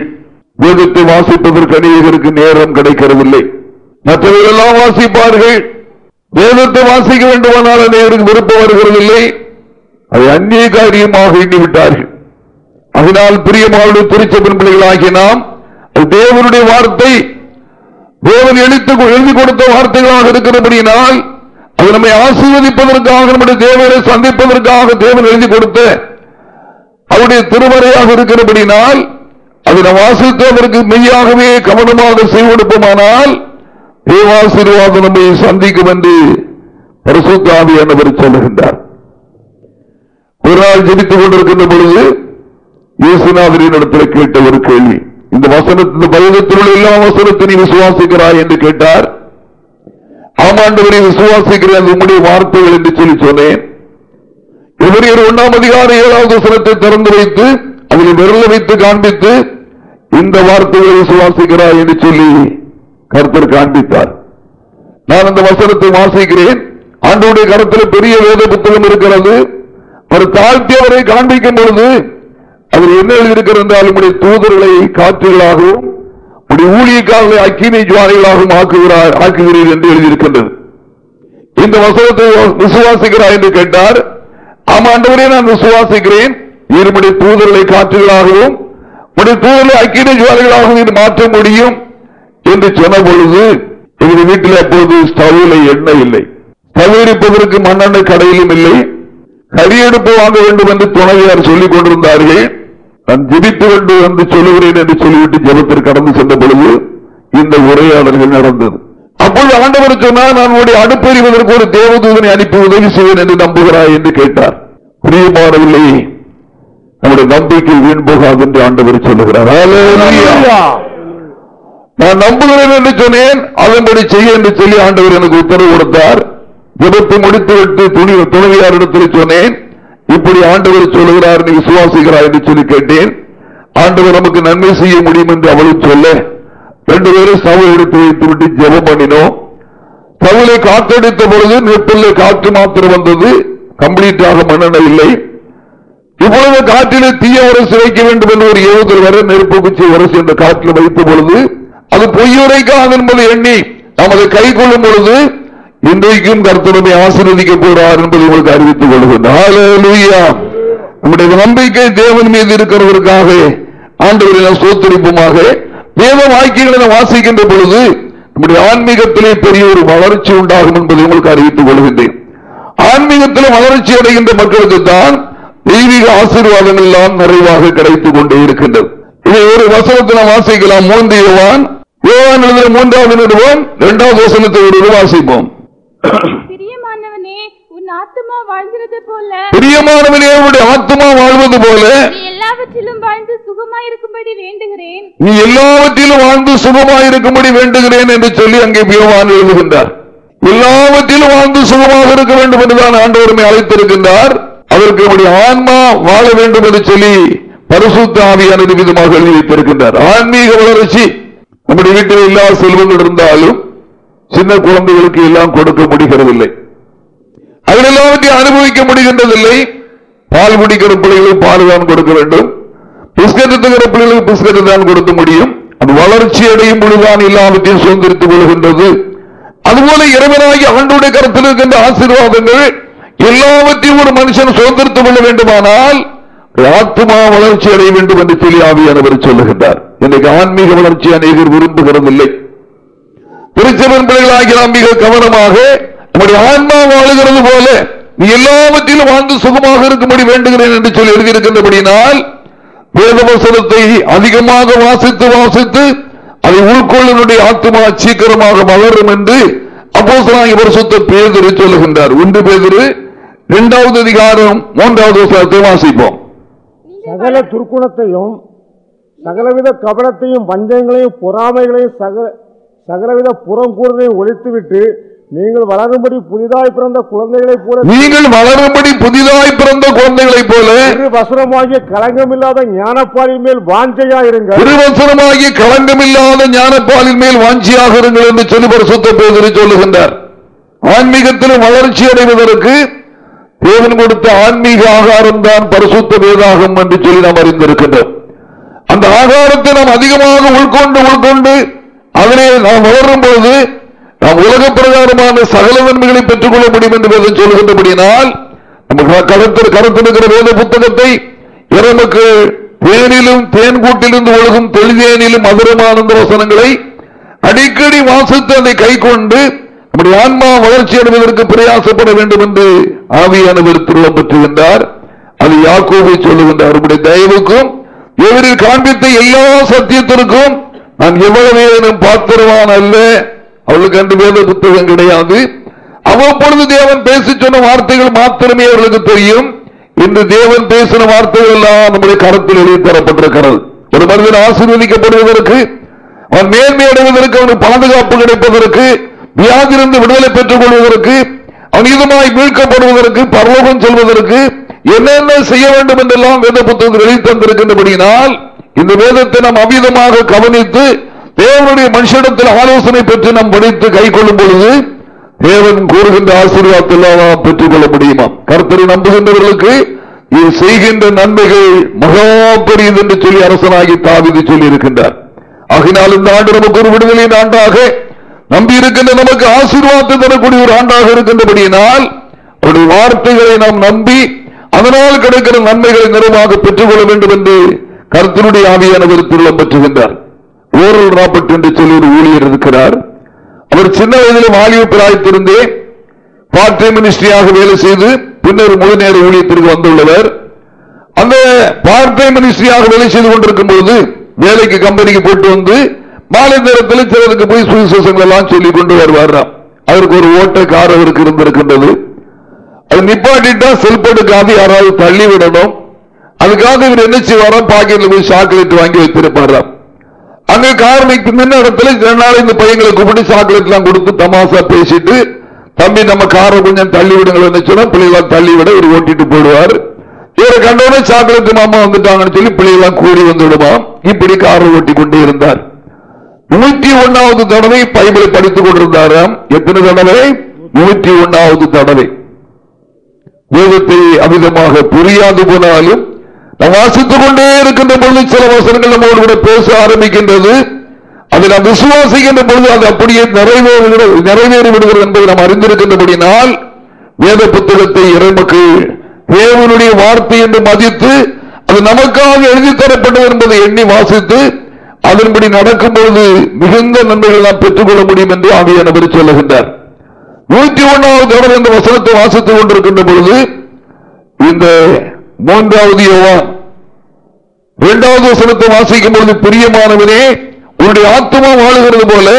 வேதத்தை வாசிப்பதற்கு அநேகருக்கு நேரம் கிடைக்கிறதில்லை மற்றவர்களெல்லாம் வாசிப்பார்கள். வேதத்தை வாசிக்க வேண்டுமானால் அநேகருக்கு விருப்பம் வருகிறதில்லை. அதை அந்நிய காரியமாக எண்ணிவிட்டார்கள். அதனால் பிரியமாவுடைய திருச்சபின் பிள்ளைகளாகிய நாம் தேவனுடைய வார்த்தை. தேவன் எழுத்து எழுதி கொடுத்த வார்த்தைகளாக இருக்கிறபடியினால் அது நம்மை ஆசீர்வதிப்பதற்காக நம்முடைய தேவனை சந்திப்பதற்காக தேவன் எழுதி கொடுத்த அவருடைய திருமறையாக இருக்கிறபடினால் அதை நம் வாசித்து மெய்யாகவே கவனமாக செய்வெடுப்போமானால் தேவாசீர்வாதம் நம்மை சந்திக்கும் என்று பரிசுத்தாமி என்பவர் சொல்லுகின்றார். ஒரு நாள் ஜெபித்துக் கொண்டிருக்கின்ற பொழுது இயேசுநாதரின் இடத்துல கேட்ட ஒரு கேள்வி இந்த வசனத்தின் பைதத்தில் எல்லா வசனத்தை நீ விசுவாசிக்கிறாய் என்று கேட்டார் ஆமாண்டவரை விசுவாசிக்கிறேன் அது உம்முடைய வார்த்தைகள் என்று சொல்லி சொன்னேன் எவரியர் ஒன்றாம் அதிகாரம் ஏழாவது வசனத்தை திறந்து வைத்து அதில் விரல வைத்து காண்பித்து இந்த வார்த்தைகளை விசுவாசிக்கிறாய் என்று சொல்லி கருத்தர் காண்பித்தார் நான் அந்த வசனத்தை வாசிக்கிறேன் ஆண்டோடைய கருத்தில் பெரிய வேத புத்தகம் இருக்கிறது ஒரு தாழ்த்தியவரை காண்பிக்கும் பொழுது அதில் என்ன எழுதியிருக்கிறது என்றால் உங்களுடைய தூதர்களை காற்றுகளாகவும் உடைய ஊழியக்காரர்களை அக்கினை ஜுவாரிகளாகவும் ஆக்குகிறார் ஆக்குகிறீர் என்று எழுதியிருக்கின்றது. இந்த வசனத்தை விசுவாசிக்கிறார் என்று கேட்டார். ஆமாண்டவரே நான் விசுவாசிக்கிறேன். இருமுடைய தூதர்களை காற்றுகளாகவும் உடைய தூதர்களை அக்கினி ஜுவாரிகளாகவும் இது மாற்ற முடியும் என்று சொன்ன பொழுது எங்கள் வீட்டில் அப்போது ஸ்டவ்ல எண்ணெய் இல்லை. ஸ்டவ் மண்ணெண்ணெய் கடையிலும் இல்லை. கரியெடுப்பு வாங்க வேண்டும் என்று துணைவியார் சொல்லிக் கொண்டிருந்தார்கள். நான் ஜெபித்து கொண்டு வந்து சொல்லுகிறேன் என்று சொல்லிவிட்டு ஜெபத்திற்கு கடந்து சென்ற பொழுது இந்த உரையாடல்கள் நடந்தது. அப்பொழுது ஆண்டவர் சொன்னால் நான் உடைய அடுப்பெறிவதற்கு ஒரு தேவதூதனை அனுப்பி உதவி செய்வேன் என்று நம்புகிறாய் என்று கேட்டார். பிரியமானவில்லை நம்முடைய நம்பிக்கை வீண் போகாது என்று ஆண்டவர் சொல்லுகிறார். நான் நம்புகிறேன் என்று சொன்னேன் அதன்படி செய்ய என்று சொல்லி ஆண்டவர் எனக்கு உத்தரவு கொடுத்தார். ஜெபத்தை முடித்துவிட்டு துணி துணைவியாரிடத்தில் சொன்னேன் இப்படி ஆண்டவர் சொல்லுகிறார் நீ விசுவாசிக்கிறார் என்று சொல்லி கேட்டேன். ஆண்டவர் நமக்கு நன்மை செய்ய முடியும் என்று அவளும் சொல்ல ரெண்டு பேரும் சவை எடுத்து வைத்து விட்டு ஜெபம் பண்ணினோம். சவுளை காற்றடித்த பொழுது நெற்பல்ல காற்று மாத்திரம் வந்தது. கம்ப்ளீட்டாக மன்னன இல்லை. இப்பொழுது காற்றிலே தீய வரசு வைக்க வேண்டும் என்று ஒரு ஏவுதல் வர நெருப்பு குச்சி உரசி என்ற காற்றில் வைத்த பொழுது அது பொய்யுரைக்காது என்பதை எண்ணி நாம் அதை கை கொள்ளும் பொழுது இன்றைக்கும் கர்த்தரமை ஆசீர்வதிக்க போறார் என்பதை உங்களுக்கு அறிவித்துக் கொள்கிறேன். நம்முடைய நம்பிக்கை தேவன் மீது இருக்கிறவருக்காக ஆண்டவரை நாம் சோத்தரிப்புமாக வேத வாக்கியங்களை நாம் வாசிக்கின்ற பொழுது நம்முடைய ஆன்மீகத்திலே பெரிய ஒரு வளர்ச்சி உண்டாகும் என்பதை உங்களுக்கு அறிவித்துக் கொள்கின்றேன். ஆன்மீகத்திலே வளர்ச்சி அடைகின்ற மக்களுக்கு தான் தெய்வீக ஆசீர்வாதங்கள் எல்லாம் நிறைவாக கிடைத்துக் கொண்டே இருக்கின்றது. இதை ஒரு வசனத்தில் வாசிக்கலாம். மூன்று யோவான். யோவான் எழுதிய மூன்றாவது நிறுவன் இரண்டாவது வசனத்தை ஒரு வாசிப்போம். பிரியமானவனே உன் ஆத்துமா வாழ்கிறது போல. பிரியமானவனே உன்னுடைய ஆத்மா வாழ்வது போல. நீ எல்லாவற்றிலும் வாழ்ந்து சுகமாயிருக்கும்படி வேண்டுகிறேன். நீ எல்லாவற்றிலும் வாழ்ந்து சுகமாயிருக்கும்படி வேண்டுகிறேன் என்று சொல்லி அங்கே யோவான் எழுதுகின்றார். எல்லாவற்றிலும் வாழ்ந்து சுகமாக இருக்க வேண்டும் என்றுதான் ஆண்டவருமை அழைத்திருக்கின்றார். அதற்கு நம்முடைய ஆன்மா வாழ வேண்டும் என்று சொல்லி பரிசுத்த ஆவியான விதமாக எழுதி வைத்திருக்கின்றார். ஆன்மீக வளர்ச்சி நம்முடைய வீட்டில் எல்லா செல்வங்கள் இருந்தாலும் சின்ன குழந்தைகளுக்கு எல்லாம் கொடுக்க முடிகிறதில்லை. அதில் எல்லாவற்றையும் அனுபவிக்க முடிகின்றதில்லை. பால் குடிக்கிற பிள்ளைகளுக்கு பால் தான் கொடுக்க வேண்டும். பிஸ்கட் தருகிற பிள்ளைகளுக்கு பிஸ்கட் தான் கொடுக்க முடியும். அது வளர்ச்சி அடையும் பொழுதுதான் எல்லாவற்றையும் சுதந்திரித்துக் கொள்கின்றது. அதுபோல இறைவனாகி அவனுடைய கருத்தில் இருக்கின்ற ஆசீர்வாதங்கள் எல்லாவற்றையும் ஒரு மனுஷன் சுதந்திரத்துக் கொள்ள வேண்டுமானால் ஆத்மா வளர்ச்சி அடைய வேண்டும் என்று தெளிவாவியானவர் சொல்லுகின்றார். இன்றைக்கு ஆன்மீக வளர்ச்சி அநேகர் விரும்புகிறதில்லை. திருச்செவன் பிள்ளைகளாகி நாம் மிக கவனமாக நம்முடைய ஆன்மா வாழுகிறது போல நீ எல்லாவற்றிலும் வாழ்ந்து சுகமாக இருக்கும்படி வேண்டுகிறேன் என்று சொல்லி எழுதியிருக்கின்றபடியினால் வேதவசனத்தை அதிகமாக வாசித்து வாசித்து அதை உள்கொள்ளனுடைய ஆத்மா சீக்கிரமாக வளரும் என்று அப்போசனாகி பரிசுத்த பேதிரு சொல்லுகின்றார். ஒன்று பேதிரு இரண்டாவது அதிகாரம் மூன்றாவது வசனத்தை வாசிப்போம். சகல துர்க்குணத்தையும் சகலவித கபடத்தையும் வஞ்சங்களையும் பொறாமைகளையும் சக சகலவித புறங்கூறுதையும் ஒழித்துவிட்டு நீங்கள் வளரும்படி புதிதாய் பிறந்த குழந்தைகளைப் போல நீங்கள் வளரும்படி புதிதாய் பிறந்த குழந்தைகளைப் போல திரு வசனமாகிய களங்கமில்லாத ஞானப்பாலின் மேல் வாஞ்சையா இருங்கள் திருவசனமாகி களங்கமில்லாத ஞானப்பாலின் மேல் வாஞ்சியாக இருங்கள் என்று சொல்லி பரிசுத்த பேதரி சொல்லுகின்றார். ஆன்மீகத்திலும் வளர்ச்சி அடைவதற்கு தேவன் கொடுத்த ஆன்மீக ஆகாரம் தான் பரிசுத்த வேதாகம் என்று சொல்லி நாம் அறிந்திருக்கின்றோம். அந்த ஆகாரத்தை நாம் அதிகமாக உள்கொண்டு உள்கொண்டு அதனை நாம் வளரும் பொழுது நாம் உலக பிரகாரமான சகல நன்மைகளை பெற்றுக் கொள்ள முடியும் என்று வேதம் சொல்கின்றபடியினால் நமக்கு கருத்து கருத்திருக்கிற வேத புத்தகத்தை இறமக்கு தேனிலும் தேன் கூட்டிலிருந்து ஒழுகும் தெளிதேனிலும் மதுரமானந்த வசனங்களை அடிக்கடி வாசித்து அதை கை கொண்டு நம்முடைய ஆன்மா வளர்ச்சி அடைவதற்கு பிரயாசப்பட வேண்டும் என்று ஆவியானவர் திருவம் பெற்றுகின்றார். அது யாக்கோவை சொல்லுகின்றார். அவருடைய தயவுக்கும் எவரில் காண்பித்த எல்லா சத்தியத்திற்கும் நான் எவ்வளவு பாத்திரவான் அல்ல? அவளுக்கு அன்று வேத புத்தகம் கிடையாது. அவ்வப்பொழுது தேவன் பேசி சொன்ன வார்த்தைகள் மாத்திரமே அவர்களுக்கு தெரியும். இன்று தேவன் பேசின வார்த்தைகள் எல்லாம் நம்முடைய கருத்தில் எழுதி தரப்பட்டிருக்கிறது. ஒரு மனிதன் ஆசீர்வதிக்கப்படுவதற்கு அவன் மேன்மை அடைவதற்கு அவனுக்கு பாதுகாப்பு கிடைப்பதற்கு வியாதிலிருந்து விடுதலை பெற்றுக் கொள்வதற்கு அவனிதமாய் மீட்கப்படுவதற்கு பரலோகம் செல்வதற்கு என்னென்ன செய்ய வேண்டும் என்றெல்லாம் வேத புத்தகத்தில் எழுதி தந்திருக்கின்றபடியினால் இந்த வேதத்தை நாம் அமிதமாக கவனித்து தேவனுடைய மனுஷனிடத்தில் ஆலோசனை பெற்று நாம் படித்து கை கொள்ளும் பொழுது தேவன் கூறுகின்ற ஆசீர்வாதத்தில் பெற்றுக் கொள்ள முடியுமா? கருத்தரை நம்புகின்றவர்களுக்கு இது செய்கின்ற நன்மைகள் மகா பெரியது என்று சொல்லி அரசனாகி தாவிது சொல்லி இருக்கின்றார். ஆகினால் இந்த ஆண்டு நமக்கு ஒரு விடுதலையின் ஆண்டாக நம்பி இருக்கின்ற நமக்கு ஆசீர்வாதத்தை தரக்கூடிய ஒரு ஆண்டாக இருக்கின்றபடியினால் அவருடைய வார்த்தைகளை நாம் நம்பி அதனால் கிடைக்கிற நன்மைகளை நிறைவாக பெற்றுக் கொள்ள வேண்டும் என்று கருத்தினுடைய ஆவியானவர் திருளம் பெற்றுகின்றார். ஓரல் ராபர்ட் என்று சொல்லி ஒரு ஊழியர் இருக்கிறார். அவர் சின்ன வயதில் வாலிப பிராயத்திருந்தே பார்ட் டைம் மினிஸ்ட்ரியாக வேலை செய்து பின்னர் முழு நேர ஊழியத்திற்கு வந்துள்ளவர். அந்த பார்ட் டைம் மினிஸ்ட்ரியாக வேலை செய்து கொண்டிருக்கும் போது வேலைக்கு கம்பெனிக்கு போட்டு வந்து மாலை நேரத்தில் சிலருக்கு போய் சுவிசேஷங்கள் எல்லாம் சொல்லி கொண்டு வருவாராம். அவருக்கு ஒரு ஓட்ட கார் அவருக்கு இருந்திருக்கின்றது. அது நிப்பாட்டிட்டா செல்ப் எடுக்காது யாராவது தள்ளி விடணும். அதுக்காக இவர் என்ன செய்வாராம்? பாக்கெட்ல போய் சாக்லேட் வாங்கி வைத்திருப்பாராம். அங்க காரணிக்கு முன்ன இடத்துல ரெண்டு நாள் இந்த பையங்களை கூப்பிட்டு சாக்லேட் எல்லாம் கொடுத்து தமாசா பேசிட்டு தம்பி நம்ம காரை கொஞ்சம் தள்ளி விடுங்கள் சொன்னா பிள்ளைகளை தள்ளி விட இவர் ஓட்டிட்டு போடுவார் இவரை கண்டோட சாக்லேட் மாமா வந்துட்டாங்கன்னு சொல்லி பிள்ளைகளாம் கூடி வந்துவிடுவாம் இப்படி காரை ஓட்டி கொண்டே இருந்தார். நூற்றி ஒன்னாவது தடவை பைபிளை படித்துக் கொண்டிருந்தாராம். எத்தனை தடவை? நூற்றி ஒன்னாவது தடவை. வேதத்தை அமிதமாக புரியாது போனாலும் நாம் வாசித்துக் கொண்டே இருக்கின்ற பொழுது சில வசனங்கள் நம்மோடு கூட பேச ஆரம்பிக்கின்றது. அதை நாம் விசுவாசிக்கின்ற பொழுது அது அப்படியே நிறைவேறுகிறது நிறைவேறி விடுகிறது என்பதை நாம் அறிந்திருக்கின்றபடினால் வேத புத்தகத்தை இறைமக்கு தேவனுடைய வார்த்தை என்று மதித்து அது நமக்காக எழுதி தரப்பட்டது என்பதை எண்ணி வாசித்து அதன்படி நடக்கும் பொழுது மிகுந்த நன்மைகள் நாம் பெற்றுக்கொள்ள முடியும் என்று ஆவியானவர் சொல்லுகின்றார். நூற்றி ஒன்றாவது தடவை இந்த வசனத்தை வாசித்துக் கொண்டிருக்கின்ற பொழுது இந்த மூன்றாவது யோவான். இரண்டாவது வசனத்தை வாசிக்கும் பொழுது பிரியமானவனே உன்னுடைய ஆத்மா வாழுகிறது போல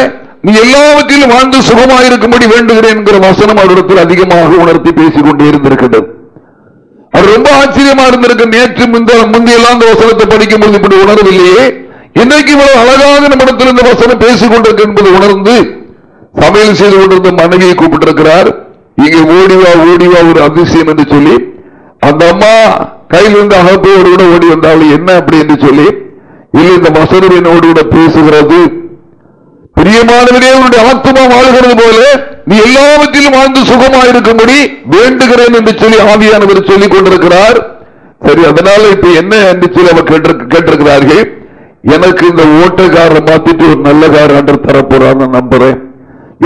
நீ எல்லாவற்றிலும் வாழ்ந்து சுகமாயிருக்கும்படி வேண்டுகிறேன் என்கிற வசனம் அவரிடத்தில் அதிகமாக உணர்த்தி பேசிக் கொண்டே இருந்திருக்கின்றது. அது ரொம்ப ஆச்சரியமா இருந்திருக்கு. நேற்று முந்தையெல்லாம் அந்த வசனத்தை படிக்கும் போது இப்படி உணரவில்லையே. இன்னைக்கு இவ்வளவு அழகாக நம்மிடத்தில் இந்த வசனம் பேசிக் கொண்டிருக்கு என்பது உணர்ந்து சமையல் செய்து கொண்டிருந்த மனைவியை கூப்பிட்டிருக்கிறார். இங்கே ஓடிவா ஓடிவா ஒரு அதிசயம் என்று சொல்லி அந்த அம்மா கையில் இருந்த அகப்போடு கூட ஓடி வந்தாள். என்ன அப்படி என்று சொல்லி இல்லை இந்த வசனவினோடு கூட பேசுகிறது. பிரியமானவனே உன்னுடைய ஆத்மா வாழ்கிறது போல நீ எல்லாவற்றிலும் வாழ்ந்து சுகமாயிருக்கும்படி வேண்டுகிறேன் என்று சொல்லி ஆவியானவர் சொல்லிக் கொண்டிருக்கிறார். சரி அதனால இப்ப என்ன என்று சொல்லி அவர் கேட்டிருக்கிறார்கள். எனக்கு இந்த ஓட்டக்காரர் மாத்திட்டு ஒரு நல்ல கார் ஆண்டர் தரப்போறார் நம்புறேன்.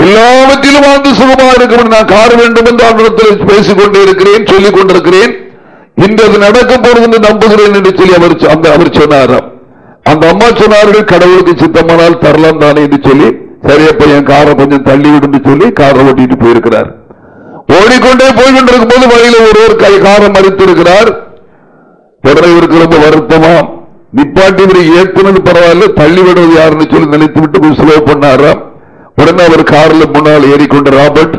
எல்லாவற்றிலும் வாழ்ந்து சுகமா இருக்கும் நான் கார் வேண்டும் என்று அவரிடத்தில் பேசிக் கொண்டே இருக்கிறேன் சொல்லிக் கொண்டிருக்கிறேன். இன்று அது நடக்க போறது என்று நம்புகிறேன் என்று சொல்லி அவர் அந்த அவர் சொன்னாராம். அந்த அம்மா சொன்னார்கள் கடவுளுக்கு சித்தமானால் தரலாம் தானே என்று சொல்லி சரி என் காரை கொஞ்சம் தள்ளி விடுன்னு சொல்லி காரை ஓட்டிட்டு போயிருக்கிறார். ஓடிக்கொண்டே போய்கொண்டிருக்கும் போது வழியில ஒருவர் கை காரை மறித்திருக்கிறார் உடனே இவருக்கு ரொம்ப வருத்தமா? நிப்பாட்டி இவரை ஏற்றுனது பரவாயில்ல தள்ளிவிடுவது யாருன்னு சொல்லி நினைத்து விட்டு ஸ்லோ பண்ணாராம். உடனே அவர் காரில் முன்னால் ஏறிக்கொண்ட ராபர்ட்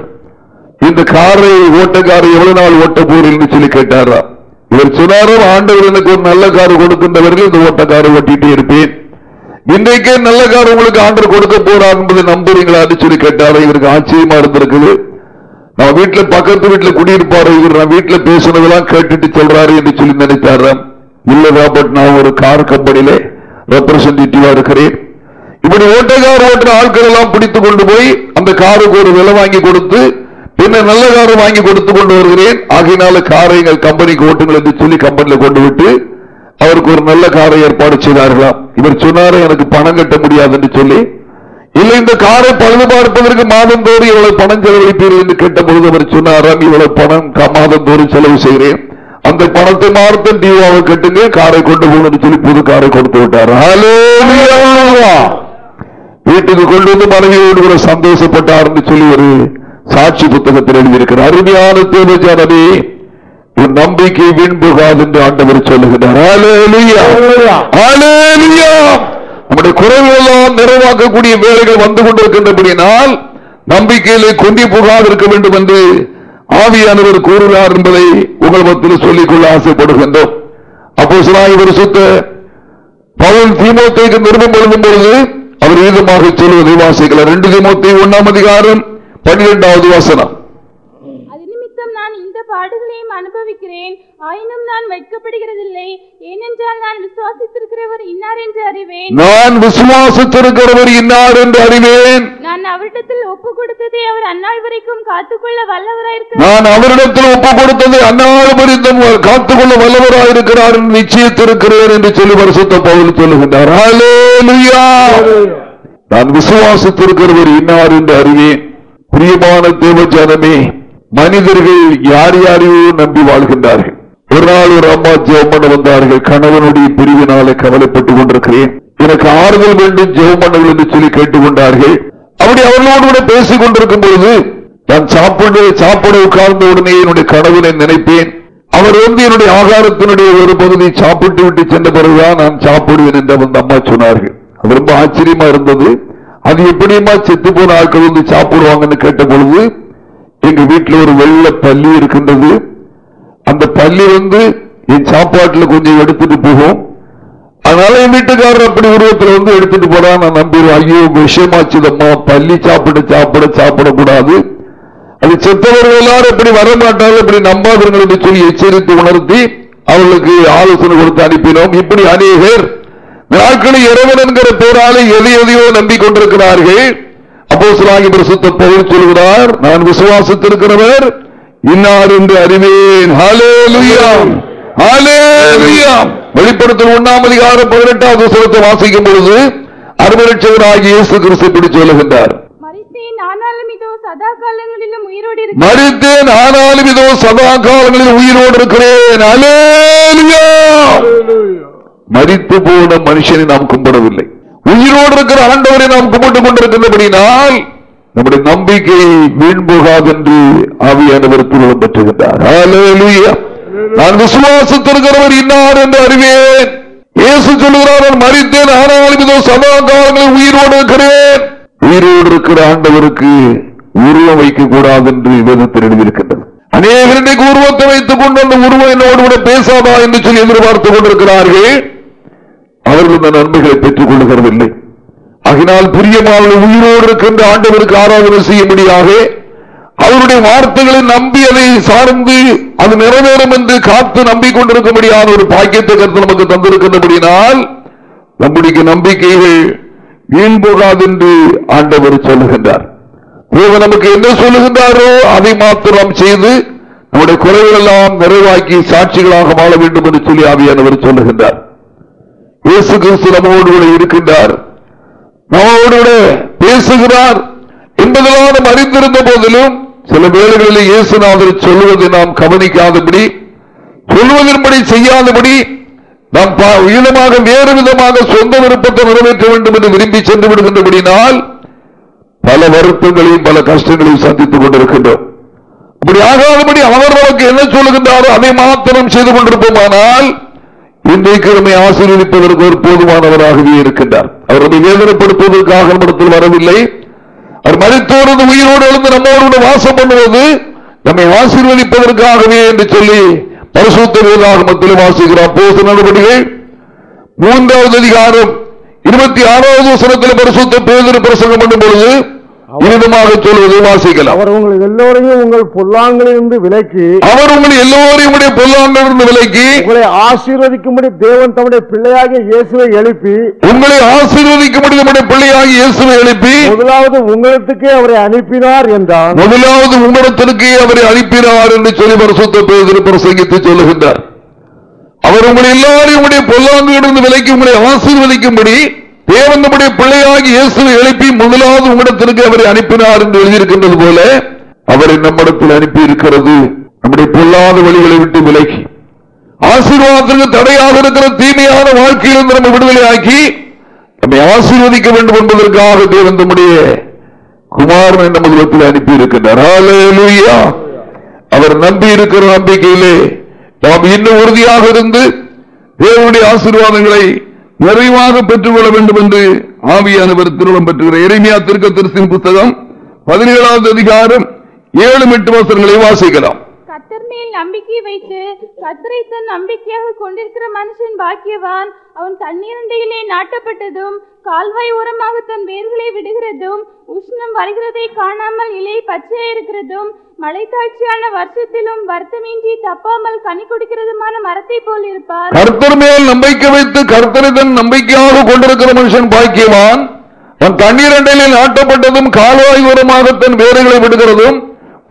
இந்த காரை ஓட்டக்காரை எவ்வளவு நாள் ஓட்ட போறீங்கன்னு சொல்லி கேட்டாரா இவர் சொன்னாரும் ஆண்டவர் எனக்கு ஒரு நல்ல கார் கொடுக்கின்றவர்கள் இந்த ஓட்டக்காரை ஓட்டிட்டு இருப்பேன். இன்றைக்கே நல்ல கார் உங்களுக்கு ஆண்டர் கொடுக்க போறார் என்பதை நம்புறீங்களான்னு சொல்லி கேட்டாரா இவருக்கு ஆச்சரியமா இருந்திருக்குது. நான் வீட்டுல பக்கத்து வீட்டுல குடியிருப்பாரு இவர் நான் வீட்டுல பேசுனதெல்லாம் கேட்டுட்டு சொல்றாரு என்று சொல்லி நினைத்தாராம். இல்ல ராபர்ட் நான் ஒரு கார் கம்பெனியில ரெப்ரசன்டேட்டிவா இருக்கிறேன். இப்படி ஓட்டக்கார் ஓட்டுற ஆட்கள் எல்லாம் பிடித்துக் கொண்டு போய் அந்த காருக்கு ஒரு விலை வாங்கி கொடுத்து பின்ன நல்ல காரை வாங்கி கொடுத்து கொண்டு வருகிறேன். ஆகினால காரை எங்கள் கம்பெனிக்கு ஓட்டுங்கள் என்று சொல்லி கம்பெனியில் கொண்டு விட்டு அவருக்கு ஒரு நல்ல காரை ஏற்பாடு செய்தார்களாம். இவர் சொன்னாரு எனக்கு பணம் கட்ட முடியாது என்று சொல்லி. இல்லை இந்த காரை பழுது பார்ப்பதற்கு மாதந்தோறும் இவ்வளவு பணம் செலவழிப்பீர்கள் என்று கேட்டபொழுது அவர் சொன்னாராம் இவ்வளவு பணம் க- மாதந்தோறும் செலவு செய்கிறேன். அந்த பணத்தை மார்த்தம் டிவாவை கட்டுங்க காரை கொண்டு போகணும்னு சொல்லி புது காரை கொடுத்து விட்டார். ஹalleluya. வீட்டுக்கு கொண்டு வந்து மனைவியோடு சந்தோஷப்பட்டார் என்று சொல்லி ஒரு சாட்சி புத்தகத்தில் எழுதியிருக்கிறார் அருமையான தேவஜானமே உன் நம்பிக்கை வீண் போகாது என்று ஆண்டவர் சொல்லுகிறார். நம்முடைய குறைவெல்லாம் நிறைவாக்கக்கூடிய வேலைகள் வந்து கொண்டிருக்கின்றபடியினால் நம்பிக்கையிலே கொண்டி போகாது இருக்க வேண்டும் என்று ஆவியானவர் கூறுகிறார் என்பதை உங்கள் மத்தியில் சொல்லிக் கொள்ள ஆசைப்படுகின்றோம். அப்போ இவர் சுத்த பவுல் தீமோத்தேக்கு நிருபம் எழுதும் பொழுது அவர் விதமாக சொல்வதை வாசிக்கலாம் ரெண்டு தீமோத்தே ஒன்னாம் அதிகாரம் பன்னிரெண்டாவது வசனம் நான் இந்த பாடுகளையும் அனுபவிக்கிறேன் ஆயினும் நான் வெட்கப்படுகிறதில்லை ஏனென்றால் நான் விசுவாசித்திருக்கிறவர் இன்னார் என்று அறிவேன் நான் விசுவாசித்திருக்கிறவர் இன்னார் என்று அறிவேன் நான் அவரிடத்தில் ஒப்பு கொடுத்ததை அவர் அந்நாள் வரைக்கும் காத்துக்கொள்ள வல்லவராயிருக்க நான் அவரிடத்தில் ஒப்பு கொடுத்ததை அந்நாள் மறிந்தும் காத்துக்கொள்ள வல்லவராயிருக்கிறார் என்று நிச்சயித்திருக்கிறேன் என்று சொல்லி வருஷத்த பவுல் சொல்லுகின்றார். நான் விசுவாசித்திருக்கிறவர் இன்னார் என்று அறிவேன் பிரியமான தேவஜானமே மனிதர்கள் யார் யாரையோ நம்பி வாழ்கின்றார்கள். ஒரு நாள் ஒரு அம்மா ஜெவம் பண்ண வந்தார்கள். கணவனுடைய பிரிவினாலே கவலைப்பட்டுக் கொண்டிருக்கிறேன். எனக்கு ஆறுதல் வேண்டும் ஜெவம் பண்ணுங்கள் என்று சொல்லி கேட்டுக்கொண்டார்கள். அப்படி அவர்களோடு கூட பேசிக் கொண்டிருக்கும் பொழுது நான் சாப்பிட சாப்பிட உட்கார்ந்த உடனே என்னுடைய கனவினை நினைப்பேன். அவர் வந்து என்னுடைய ஆகாரத்தினுடைய ஒரு பகுதி சாப்பிட்டு விட்டு சென்ற பிறகுதான் நான் சாப்பிடுவேன் என்று அந்த அம்மா சொன்னார்கள். அது ரொம்ப ஆச்சரியமா இருந்தது. அது எப்படியுமா செத்து போன ஆட்கள் வந்து சாப்பிடுவாங்கன்னு கேட்ட பொழுது எங்க வீட்டில் ஒரு வெள்ள பள்ளி இருக்கின்றது. அந்த பள்ளி வந்து என் சாப்பாட்டுல கொஞ்சம் எடுத்துட்டு போகும். அதனால என் வீட்டுக்காரர் அப்படி உருவத்தில் வந்து எடுத்துட்டு போறா நான் நம்பிடுவேன் ஐயோ விஷயமாச்சுதம்மா பள்ளி சாப்பிட சாப்பிட சாப்பிடக்கூடாது. அது செத்தவர்கள் எல்லாரும் இப்படி வர மாட்டார்கள் இப்படி நம்பாதீர்கள் என்று சொல்லி எச்சரித்து உணர்த்தி அவர்களுக்கு ஆலோசனை கொடுத்து அனுப்பினோம். இப்படி அநேகர் நாட்களில் இறைவன் என்கிற பேராலே எதை எதையோ நம்பிக்கொண்டிருக்கிறார்கள். அப்போ சிலாகி பிரசுத்த பவுல் சொல்கிறார் நான் விசுவாசித்திருக்கிறவர் இன்னார் என்று அறிவேன். வெளிப்படுத்தல் ஒண்ணாம் அதிகாரம் பதினெட்டாவது வசனத்தை வாசிக்கும் பொழுது அருமரட்சகராகிய இயேசு கிறிஸ்து இப்படி சொல்லுகின்றார். மறித்தேன் ஆனாலும் இதோ சதா காலங்களில் உயிரோடு இருக்கிறேன். அல்லேலூயா மரித்து போன மனுஷனை நாம் கும்பிடவில்லை. உயிரோடு இருக்கிற ஆண்டவரை நாம் கும்பிட்டுக் கொண்டிருக்கின்றபடினால் நம்முடைய நம்பிக்கை வீண் போகாதென்று ஆவியானவர் திருவம் பெற்றுகின்றார். நான் விசுவாசத்திருக்கிறவர் இன்னார் என்று அறிவேன். இயேசு சொல்லுகிறார் மறித்தேன் ஆனாலும் இதோ சதா காலங்களில் உயிரோடு இருக்கிறேன். உயிரோடு இருக்கிற ஆண்டவருக்கு உருவம் வைக்க கூடாது என்று வேதத்தில் எழுதியிருக்கின்றது. அநேகர் உருவத்தை வைத்துக் கொண்டு அந்த உருவம் என்னோடு கூட பேசாதா என்று சொல்லி எதிர்பார்த்துக் கொண்டிருக்கிறார்கள். அவர்கள் இந்த நன்மைகளை பெற்றுக் கொள்ளுகிறதில்லை. ஆகினால் பிரியமாக உயிரோடு இருக்கின்ற ஆண்டவருக்கு ஆராதனை செய்யும்படியாக அவருடைய வார்த்தைகளை நம்பி அதை சார்ந்து அது நிறைவேறும் என்று காத்து நம்பிக்கொண்டிருக்கும்படியான ஒரு பாக்கியத்தை கருத்து நமக்கு தந்திருக்கின்றபடினால் நம்முடைய நம்பிக்கைகள் வீண் போகாது என்று ஆண்டவர் சொல்லுகின்றார். தேவன் நமக்கு என்ன சொல்லுகின்றாரோ அதை மாத்திரம் செய்து நம்முடைய குறைகள் எல்லாம் நிறைவாக்கி சாட்சிகளாக வாழ வேண்டும் என்று சொல்லி ஆவியானவர் சொல்லுகின்றார். இயேசு கிறிஸ்து நம்மோடு கூட இருக்கின்றார். நம்மோடு கூட பேசுகிறார். என்பதெல்லாம் நாம் அறிந்திருந்த போதிலும் சில வேளைகளில் இயேசுநாதர் சொல்லுவதை நாம் கவனிக்காதபடி சொல்வதன்படி செய்யாதபடி நாம் உயிரமாக வேறு விதமாக சொந்த விருப்பத்தை நிறைவேற்ற வேண்டும் என்று விரும்பி சென்று விடுகின்றபடினால் பல வருத்தங்களையும் பல கஷ்டங்களையும் சந்தித்துக் கொண்டிருக்கின்றோம். இப்படி ஆகாதபடி அவர் நமக்கு என்ன சொல்லுகின்றாரோ அதை மாத்திரம் செய்து கொண்டிருப்போமானால் இன்றைக்கு நம்மை ஆசீர்வதிப்பதற்கு ஒரு போதுமானவராகவே இருக்கின்றார். அவர் நம்மை வேதனைப்படுத்துவதற்காக நம்மிடத்தில் வரவில்லை. அவர் மறித்தோடு உயிரோடு எழுந்து நம்மோடு வாசம் பண்ணுவது நம்மை ஆசீர்வதிப்பதற்காகவே என்று சொல்லி பரிசுத்த வேதாகமத்தில் வாசிக்கிறார் போது நடவடிக்கை மூன்றாவது அதிகாரம் இருபத்தி ஆறாவது வசனத்தில் பரிசுத்த பேதர் பிரசங்கம் பண்ணும் பொழுது விதமாக சொல்வதை வாசிக்கலாம் அவர் உங்கள் எல்லோரையும் உங்கள் பொல்லாங்களிலிருந்து விலக்கி அவர் உங்களை எல்லோரையும் உடைய பொல்லாண்டிலிருந்து விலக்கி உங்களை ஆசீர்வதிக்கும்படி தேவன் தம்முடைய பிள்ளையாகிய இயேசுவை எழுப்பி உங்களை ஆசீர்வதிக்கும்படி நம்முடைய பிள்ளையாகி இயேசுவை எழுப்பி முதலாவது உங்களிடத்துக்கே அவரை அனுப்பினார் என்றான். முதலாவது உம்மிடத்திற்கு அவரை அனுப்பினார் என்று சொல்லி பரிசுத்த பேதர் பிரசங்கித்து சொல்லுகின்றார். அவர் உங்களை எல்லாரையும் உடைய பொல்லாங்கிலிருந்து விலக்கி உங்களை ஆசீர்வதிக்கும்படி தேவன் நம்முடைய பிள்ளையாகி இயேசுவை எழுப்பி முதலாவது உங்களிடத்திற்கு அவரை அனுப்பினார் என்று எழுதியிருக்கின்றது போல அவரை நம்மிடத்தில் அனுப்பி இருக்கிறது நம்முடைய பொல்லாத வழிகளை விட்டு விலகி. ஆசீர்வாதத்திற்கு தடையாக இருக்கிற தீமையான வாழ்க்கையிலிருந்து நம்ம விடுதலையாக்கி நம்மை ஆசீர்வதிக்க வேண்டும் என்பதற்காக தேவன் நம்முடைய குமாரனை நமது அனுப்பி இருக்கின்றார் அவர் நம்பி இருக்கிற நம்பிக்கையிலே நாம் இன்னும் உறுதியாக இருந்து தேவனுடைய ஆசீர்வாதங்களை நிறைவாக பெற்றுக்கொள்ள வேண்டும் என்று ஆவியானவர் திருவிழம் பெற்றுகிறார் எளிமையா திருக்க திருசின் புத்தகம் பதினேழாவது அதிகாரம் ஏழு எட்டு வசனங்களை வாசிக்கலாம். கத்தர் மேல் நம்பிக்கை வைத்து கத்தரை தன் நம்பிக்கையாக கொண்டிருக்கிற மனுஷன் பாக்கியவான். அவன் தண்ணீரண்டையிலே நாட்டப்பட்டதும் கால்வாய் ஓரமாக தன் வேர்களை விடுகிறதும் உஷ்ணம் வருகிறதை காணாமல் இலை பச்சையா இருக்கிறதும் மழை தாட்சியான வருஷத்திலும் வருத்தமின்றி தப்பாமல் கனி கொடுக்கிறதுமான மரத்தை போல் இருப்பார். கர்த்தர் மேல் நம்பிக்கை வைத்து கர்த்தரை தன் நம்பிக்கையாக கொண்டிருக்கிற மனுஷன் பாக்கியவான். தன் தண்ணீரண்டையிலே நாட்டப்பட்டதும் கால்வாய் ஓரமாக தன் வேர்களை விடுகிறதும்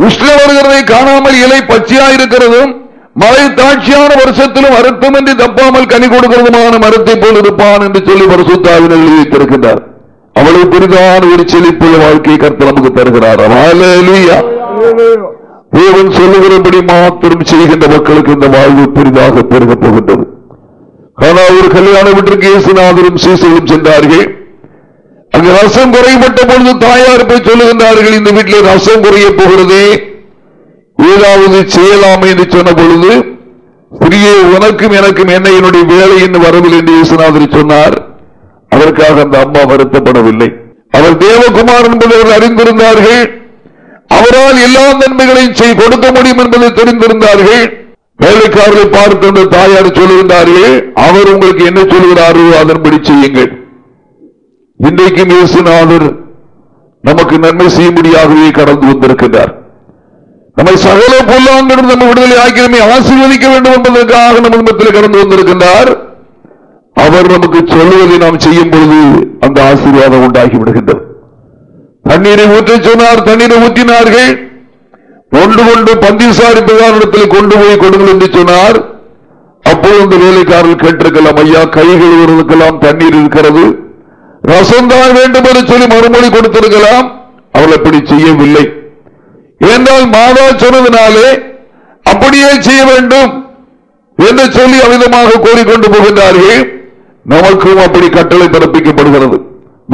உஷ்ணம் வருகிறதை காணாமல் இலை பச்சையா இருக்கிறதும் மழை தாட்சியான வருஷத்திலும் அறுத்தமின்றி தப்பாமல் கனி கொடுக்கிறதுமான மரத்தை போல் இருப்பான் என்று சொல்லி பரிசுத்தாவின் எழுதி வைத்திருக்கின்றார். அவ்வளவு பெரிதான ஒரு செழிப்புள்ள வாழ்க்கையை கருத்து நமக்கு தருகிறார். தேவன் சொல்லுகிறபடி மாத்திரம் செய்கின்ற மக்களுக்கு இந்த வாழ்வு பெரிதாக பெருகப் போகின்றது. ஆனால் ஒரு கல்யாண வீட்டிற்கு இயேசுநாதரும் சீசர்களும் சென்றார்கள். அங்கு ரசம் குறையப்பட்ட பொழுது தாயார் போய் சொல்லுகின்றார்கள் இந்த வீட்டில் ரசம் குறைய போகிறது ஏதாவது செய்யலாமே என்று சொன்ன பொழுது சிறிய உனக்கும் எனக்கும் என்ன என்னுடைய வேலை என்று வரவில்லை என்று இயேசுநாதர் சொன்னார். அதற்காக அந்த அம்மா வருத்தப்படவில்லை. அவர் தேவகுமார் என்பதை அவர்கள் அறிந்திருந்தார்கள். அவரால் எல்லா நன்மைகளையும் செய் கொடுக்க முடியும் என்பதை தெரிந்திருந்தார்கள். வேலைக்காரரை பார்த்து தாயார் சொல்லுகின்றார்கள் அவர் உங்களுக்கு என்ன சொல்கிறாரோ அதன்படி செய்யுங்கள். இன்றைக்கும் இயேசுநாதர் நமக்கு நன்மை செய்யும்படியாகவே கடந்து வந்திருக்கின்றார். நம்மை சகல பொல்லாங்கிருந்து நம்ம விடுதலை ஆக்கி ஆசீர்வதிக்க வேண்டும் என்பதற்காக நம்ம மத்தியில் கடந்து வந்திருக்கின்றார். அவர் நமக்கு சொல்லுவதை நாம் செய்யும் பொழுது அந்த ஆசீர்வாதம் உண்டாகி விடுகின்றது தண்ணீரை ஊற்ற சொன்னார் தண்ணீரை ஊற்றினார்கள். கொண்டு கொண்டு பந்திசாரி பிரதானத்தில் கொண்டு போய் கொடுங்கள் என்று சொன்னார். அப்போது இந்த வேலைக்காரர்கள் கேட்டிருக்கலாம் ஐயா கை கழுவுறதுக்கெல்லாம் தண்ணீர் இருக்கிறது. ரசந்தான் வேண்டும் என்று சொல்லி மறுமொழி கொடுத்திருக்கலாம். அவள் அப்படி செய்யவில்லை. என்றால் மாதா சொன்னதினாலே அப்படியே செய்ய வேண்டும் என்று சொல்லி அவிதமாக கோரிக்கொண்டு போகின்றார்கள் நமக்கும் அப்படி கட்டளை பிறப்பிக்கப்படுகிறது.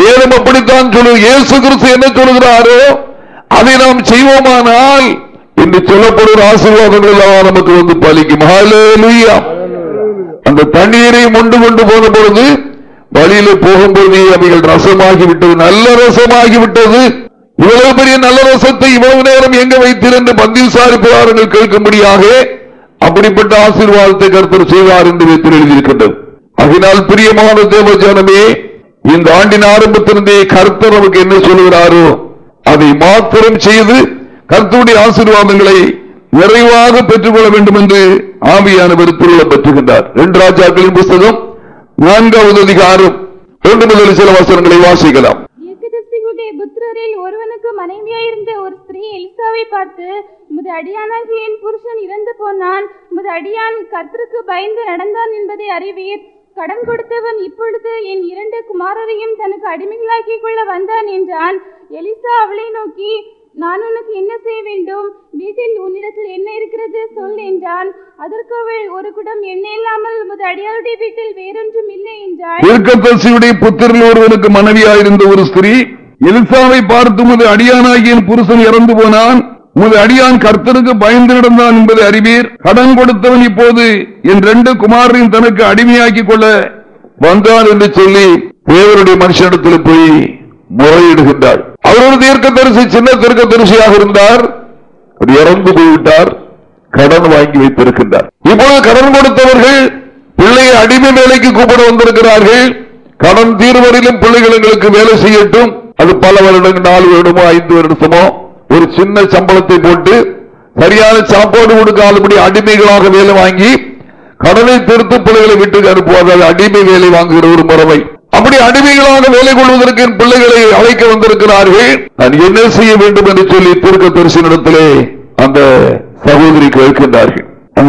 வேதம் அப்படித்தான் சொல்லு இயேசு கிறிஸ்து என்ன சொல்கிறாரோ அதை நாம் செய்வோமானால் என்று சொல்லப்படுகிற ஆசீர்வாதங்கள் எல்லாம் நமக்கு வந்து பலிக்கும். அந்த தண்ணீரை மொண்டு கொண்டு போன பொழுது வழியில போகும்போது அவைகள் ரசமாகி விட்டது நல்ல ரசமாகி விட்டது இவ்வளவு பெரிய நல்ல ரசத்தை இவ்வளவு நேரம் எங்க வைத்திருந்து என்று பந்தில் விசாரிப்பார்கள் கேட்கும்படியாக அப்படிப்பட்ட ஆசீர்வாதத்தை கருத்தர் செய்வார் என்று வைத்து எழுதியிருக்கின்றது. அதனால் பிரியமான தேவஜானமே இந்த ஆண்டின் ஆரம்பத்திலிருந்தே கருத்தர் நமக்கு என்ன சொல்கிறாரோ அதை மாத்திரம் செய்து கருத்துடைய ஆசீர்வாதங்களை விரைவாக பெற்றுக்கொள்ள வேண்டும் என்று ஆவியானவர் திருவிழா பெற்றுகின்றார் ரெண்டு ராஜாக்களின் புஸ்தகம் நான்காவது அதிகாரம் ஒன்று முதல் சில வசனங்களை வாசிக்கலாம். புத்திரரில் ஒருவனுக்கு மனைவியாயிருந்த ஒரு ஸ்திரீ எலிசாவை பார்த்து முது அடியானாகிய என் புருஷன் இறந்து போனான். முது அடியான் கர்த்தருக்கு பயந்து நடந்தான் என்பதை அறிவீர். கடன் கொடுத்தவன் இப்பொழுது என் இரண்டு குமாரரையும் தனக்கு அடிமைகளாக்கிக் கொள்ள வந்தான் என்றான். எலிசா அவளை நோக்கி நான் உனக்கு என்ன செய்ய வேண்டும்? வீட்டில் உன்னிடத்தில் என்ன இருக்கிறது? சொல் என்றான். அதற்கு அவள் ஒரு குடம் எண்ணெய் இல்லாமல் உமது அடியாருடைய வீட்டில் வேறொன்றும் இல்லை என்றாள். தீர்க்கதரிசியுடைய புத்திரில் ஒருவனுக்கு மனைவியாயிருந்த ஒரு ஸ்திரீ எலிசாவை பார்த்து உமது அடியானாகிய புருஷன் இறந்து போனான். உமது அடியான் கர்த்தருக்கு பயந்து நடந்தான் என்பதை அறிவீர். கடன் கொடுத்தவன் இப்போது என் ரெண்டு குமாரின் தனக்கு அடிமையாக்கிக் கொள்ள வந்தான் என்று சொல்லி தேவருடைய மனுஷனிடத்தில் போய் முறையிடுகின்றார் அவர் தரிசி சின்ன சின்ன தீர்க்கதரிசியாக இருந்தார். இறந்து போய்விட்டார். கடன் வாங்கி வைத்திருக்கின்றார். இப்பொழுது கடன் கொடுத்தவர்கள் பிள்ளையை அடிமை வேலைக்கு கூப்பிட வந்திருக்கிறார்கள். கடன் தீர்வரிலும் பிள்ளைகள் எங்களுக்கு வேலை செய்யட்டும். அது பல வருடங்கள் நாலு வருடமோ ஐந்து வருடமோ ஒரு சின்ன சம்பளத்தை போட்டு சரியான சாப்பாடு கொடுக்காதபடி அடிமைகளாக வேலை வாங்கி கடனை திருத்து பிள்ளைகளை வீட்டுக்கு அனுப்புவார்கள். அடிமை வேலை வாங்குகிற ஒரு முறைமை அப்படி அடிமைகளாக வேலை கொள்வதற்கு என் பிள்ளைகளை அழைக்க வந்திருக்கிறார்கள். நான் என்ன செய்ய வேண்டும் என்று சொல்லி தீர்க்க தரிசனத்திலே அந்த சகோதரி கேட்கின்றார்கள்.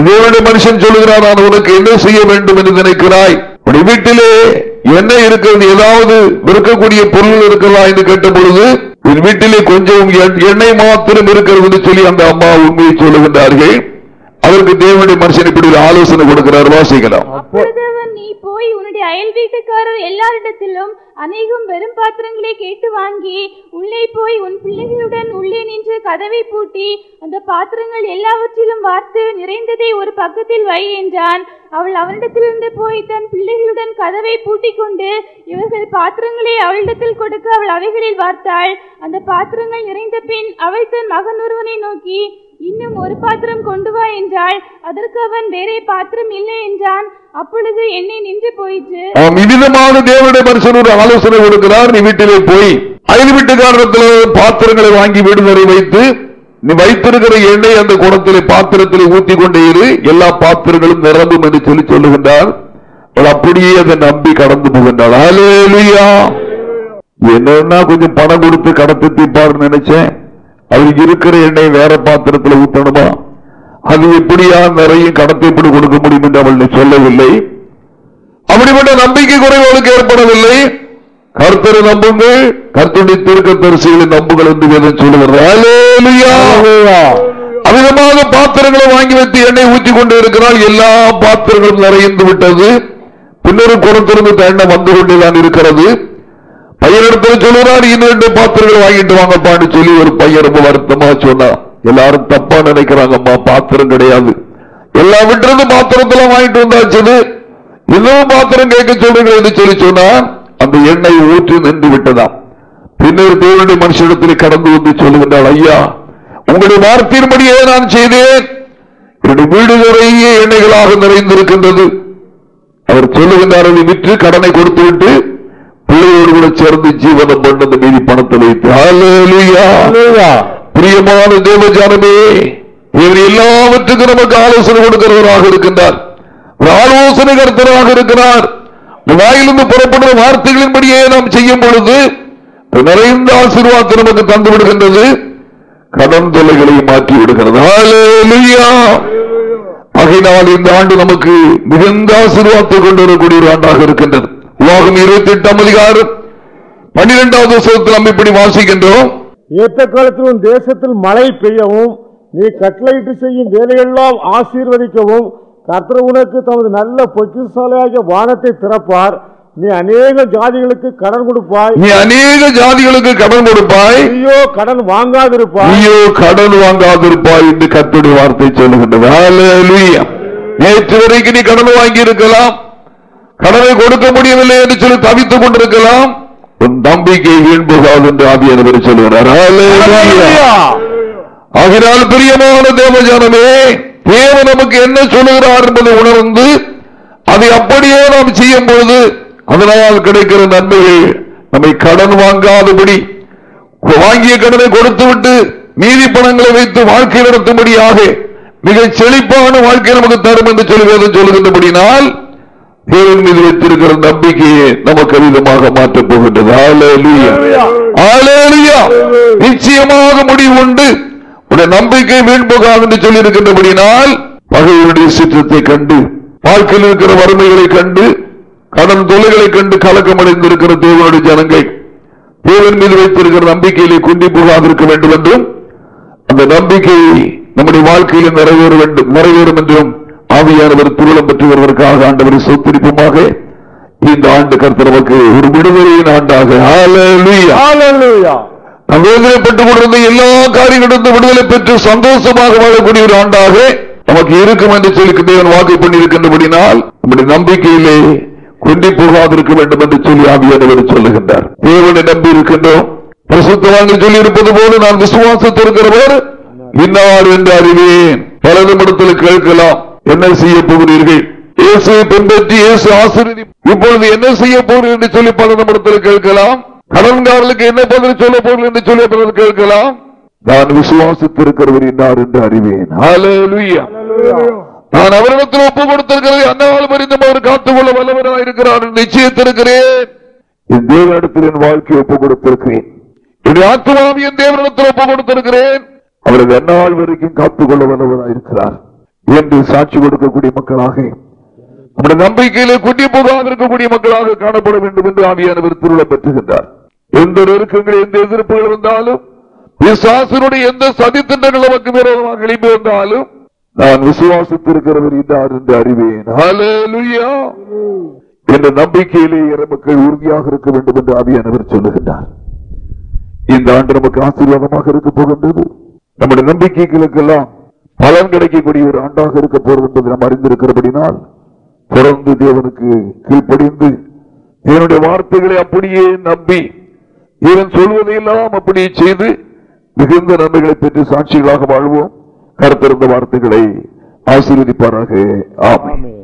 தேவனுடைய மனுஷன் சொல்லுகிறார் நான் உனக்கு என்ன செய்ய வேண்டும் என்று நினைக்கிறாய்? உடைய வீட்டிலே என்ன இருக்கிறது ஏதாவது விற்கக்கூடிய பொருள் இருக்கிறதா என்று கேட்ட பொழுது என் வீட்டிலே கொஞ்சம் எண்ணெய் மாத்திரம் இருக்கிறது என்று சொல்லி அந்த அம்மா உண்மையை சொல்லுகின்றார்கள். அதற்கு தேவனுடைய மனுஷன் இப்படி ஒரு ஆலோசனை கொடுக்கிறார் வாசிக்கலாம். அவன் நீ போய் உன்னுடைய அயல் வீட்டுக்காரர் எல்லாரிடத்திலும் அநேகம் வெறும் பாத்திரங்களை கேட்டு வாங்கி உள்ளே போய் உன் பிள்ளைகளுடன் உள்ளே நின்று கதவை பூட்டி அந்த பாத்திரங்கள் எல்லாவற்றிலும் வார்த்து நிறைந்ததை ஒரு பக்கத்தில் வை என்றான். அவள் அவனிடத்திலிருந்து போய் தன் பிள்ளைகளுடன் கதவை பூட்டிக் கொண்டு இவர்கள் பாத்திரங்களை அவளிடத்தில் கொடுக்க அவள் அவைகளில் வார்த்தாள். அந்த பாத்திரங்கள் நிறைந்த பின் அவள் தன் மகன் ஒருவனை நோக்கி இன்னும் ஒரு பாத்திரம் கொண்டு வா என்றாள். அதற்கு அவன் வேறே பாத்திரம் இல்லை என்றான். அப்பொழுது என்னை நின்று போயிற்று. ஆம், தேவனுடைய மனுஷன் ஒரு ஆலோசனை கொடுக்கிறார் நீ வீட்டிலே போய் ஐந்து வீட்டுக்காரத்தில் பாத்திரங்களை வாங்கி விடுதலை வைத்து நீ வைத்திருக்கிற எண்ணெய் அந்த குடத்திலே பாத்திரத்திலே ஊத்தி கொண்டே இரு. எல்லா பாத்திரங்களும் நிரம்பும் என்று சொல்லி சொல்லுகின்றார். அவள் அப்படியே அதை நம்பி கடந்து போகின்றாள். ஹalleluya. என்னன்னா கொஞ்சம் பணம் கொடுத்து கடத்தி தீர்ப்பாருன்னு நினைச்சேன். அவருக்கு இருக்கிற எண்ணெய் வேற பாத்திரத்தில் ஊத்தணுமா அது எப்படியா நிறைய கடத்தை எப்படி கொடுக்க முடியும் என்று அவள் சொல்லவில்லை. அப்படிப்பட்ட நம்பிக்கை குறைவுகளுக்கு ஏற்படவில்லை. கர்த்தரை நம்புங்கள். கர்த்தருடைய திருக்க தரிசிகளை நம்புங்கள் என்று வேதம் ஹalleluya. அமிதமாக பாத்திரங்களை வாங்கி வைத்து எண்ணெய் ஊற்றி கொண்டு இருக்கிறால் எல்லா பாத்திரங்களும் நிறைந்து விட்டது. பின்னரும் குடத்திலிருந்து எண்ணெய் வந்து கொண்டுதான் இருக்கிறது. பையனிடத்தில் சொல்லுறார் இன்னும் ரெண்டு பாத்திரங்கள் வாங்கிட்டு வாங்கப்பான்னு சொல்லி ஒரு பையன் ரொம்ப வருத்தமா சொன்னா. எல்லாரும் தப்பா நினைக்கிறாங்கம்மா பாத்திரம் கிடையாது. எல்லா விட்டிருந்து பாத்திரத்துல வாங்கிட்டு வந்தாச்சு இன்னும் பாத்திரம் கேட்க சொல்றீங்க சொல்லி சொன்னா அந்த எண்ணெய் ஊற்றி நின்று விட்டதாம். பின்னர் தேவனுடைய மனுஷனிடத்தில் கடந்து வந்து சொல்லுகின்றாள் ஐயா உங்களுடைய வார்த்தையின்படியே நான் செய்தேன். என்னுடைய வீடு நிறைய எண்ணெய்களாக நிறைந்திருக்கின்றது. அவர் சொல்லுகின்றார் அதை விற்று கடனை கொடுத்து விட்டு பிள்ளையோடு கூட சேர்ந்து ஜீவனம் பண்ணது மீதி பணத்தை வைத்து. பிரியமான தேவஜானமே இவர் எல்லாவற்றுக்கும் நமக்கு ஆலோசனை கொடுக்கிறவராக இருக்கின்றார். ஒரு ஆலோசனை கருத்தராக இருக்கிறார். வாயிலிருந்து புறப்படுற வார்த்தைகளின்படியே நாம் செய்யும் பொழுது நிறைந்த ஆசீர்வாதத்தை நமக்கு தந்து விடுகின்றது. கடன் தொல்லைகளை மாற்றி விடுகிறது. ஆகையினால் இந்த ஆண்டு நமக்கு மிகுந்த ஆசீர்வாதத்தை கொண்டு வரக்கூடிய ஒரு ஆண்டாக இருக்கின்றது. உலகம் இருபத்தி எட்டாம் அதிகாரம் பன்னிரெண்டாவது வருஷத்தில் நம்ம இப்படி வாசிக்கின்றோம். ஏற்ற காலத்தில் உன் தேசத்தில் மழை பெய்யவும் நீ கட்டளையிட்டு செய்யும் வேலையெல்லாம் ஆசீர்வதிக்கவும் கர்த்தர் உனக்கு தமது நல்ல பொக்கிசாலையாகிய வானத்தை திறப்பார். நீ அநேக ஜாதிகளுக்கு கடன் கொடுப்பாய். நீ அநேக ஜாதிகளுக்கு கடன் கொடுப்பாய். ஐயோ கடன் வாங்காதிருப்பாய். நீயோ கடன் வாங்காதிருப்பாய் என்று கத்துடைய வார்த்தை சொல்லுகின்றது. நேற்று வரைக்கும் நீ கடன் வாங்கி இருக்கலாம் கடனை கொடுக்க முடியவில்லை என்று சொல்லி தவித்துக் கொண்டிருக்கலாம். நம்பிக்கை வீண்புகாது என்று ஆவியானவர் சொல்லுகிறார். ஆகினால் பிரியமான தேவஜானமே தேவ நமக்கு என்ன சொல்லுகிறார் என்பதை உணர்ந்து அதை அப்படியே நாம் செய்யும் பொழுது அதனால் கிடைக்கிற நன்மைகள் நம்மை கடன் வாங்காதபடி வாங்கிய கடனை கொடுத்துவிட்டு மீதி பணங்களை வைத்து வாழ்க்கை நடத்தும்படியாக மிக செழிப்பான வாழ்க்கை நமக்கு தரும் என்று சொல்லி வேதம் சொல்லுகின்றபடினால் தேவன் மீது வைத்திருக்கிற நம்பிக்கையை நமக்கு அதிகமாக மாற்றப் போகின்றது. நிச்சயமாக முடிவு உண்டு. உடைய நம்பிக்கை வீண்போகாது என்று சொல்லி இருக்கின்றபடினால் பகைவனுடைய சிற்றத்தை கண்டு வாழ்க்கையில் இருக்கிற வறுமைகளை கண்டு கடன் தொலைகளை கண்டு கலக்கமடைந்திருக்கிற தேவனுடைய ஜனங்கள் தேவன் மீது வைத்திருக்கிற நம்பிக்கையிலே குண்டி போகாதிருக்க வேண்டும் என்றும் அந்த நம்பிக்கை நம்முடைய வாழ்க்கையில் நிறைவேற வேண்டும் நிறைவேறும் என்றும் ஆவியானவர் திருளம் பெற்று வருவதற்காக ஆண்டவரை சொத்திருப்பமாக. இந்த ஆண்டு கர்த்தர் நமக்கு ஒரு விடுதலையின் ஆண்டாக. நாம் வேதனைப்பட்டுக் கொண்டிருந்த எல்லா காரியங்களிலிருந்து விடுதலை பெற்று சந்தோஷமாக வாழக்கூடிய ஒரு ஆண்டாக நமக்கு இருக்கும் என்று சொல்லி தேவன் வாக்கு பண்ணியிருக்கின்றபடினால் நம்முடைய நம்பிக்கையிலே குண்டி போகாதிருக்க வேண்டும் என்று சொல்லி ஆவியானவர் சொல்லுகின்றார். தேவனை நம்பி இருக்கின்றோம். பிரசுத்தவாங்க சொல்லி இருப்பது போல நான் விசுவாசத்திருக்கிறவர். இன்னார் என்று அறிவேன். பலது இடத்தில் கேட்கலாம். என்ன செய்ய போகிறீர்கள்? இயேசுவை பின்பற்றி இயேசு ஆசிரியர் இப்பொழுது என்ன செய்ய போகிறீர்கள் என்று சொல்லி பல இடத்தில் கேட்கலாம். கடன்காரர்களுக்கு என்ன பதில் சொல்ல போகிறீர்கள் என்று சொல்லி பலர் கேட்கலாம். நான் விசுவாசித்திருக்கிறவர் இன்னார் என்று அறிவேன். ஹalleluya. நான் அவரிடத்தில் ஒப்பு கொடுத்திருக்கிறதை அந்நாள் மறிந்தும் அவர் காத்துக்கொள்ள வல்லவராக இருக்கிறார் என்று நிச்சயித்திருக்கிறேன். என் தேவனிடத்தில் என் வாழ்க்கையை ஒப்பு கொடுத்திருக்கிறேன் என்னுடைய ஆத்மாவை தேவனிடத்தில் ஒப்பு கொடுத்திருக்கிறேன் அவரது எந்நாள் வரைக்கும் காத்துக்கொள்ள வல்லவராக இருக்கிறார். என்று சாட்சி கொடுக்கக்கூடிய மக்களாக நம்முடைய நம்பிக்கையிலே குட்டி போகாது இருக்கக்கூடிய மக்களாக காணப்பட வேண்டும் என்று ஆவியானவர் திருவிழா பெற்றுகின்றார். எந்த நெருக்கங்கள் எந்த எதிர்ப்புகள் இருந்தாலும் எந்த சதித்திட்டங்கள் நமக்கு விரோதமாக எழுப்பி வந்தாலும் நான் விசுவாசித்திருக்கிறவர் இன்னார் என்று அறிவேன். என்ற நம்பிக்கையிலே மக்கள் உறுதியாக இருக்க வேண்டும் என்று ஆவியானவர் சொல்லுகின்றார். இந்த ஆண்டு நமக்கு ஆசீர்வாதமாக இருக்க போகின்றது. நம்முடைய நம்பிக்கைகளுக்கெல்லாம் பலன் கிடைக்கக்கூடிய ஒரு ஆண்டாக இருக்க போறது என்பதை நாம் அறிந்திருக்கிறபடினால் தொடர்ந்து தேவனுக்கு கீழ்ப்படிந்து தேவனுடைய வார்த்தைகளை அப்படியே நம்பி தேவன் சொல்வதையெல்லாம் அப்படியே செய்து மிகுந்த நன்மைகளை பெற்று சாட்சிகளாக வாழ்வோம். கருத்திருந்த வார்த்தைகளை ஆசீர்வதிப்பாராக. ஆமென்.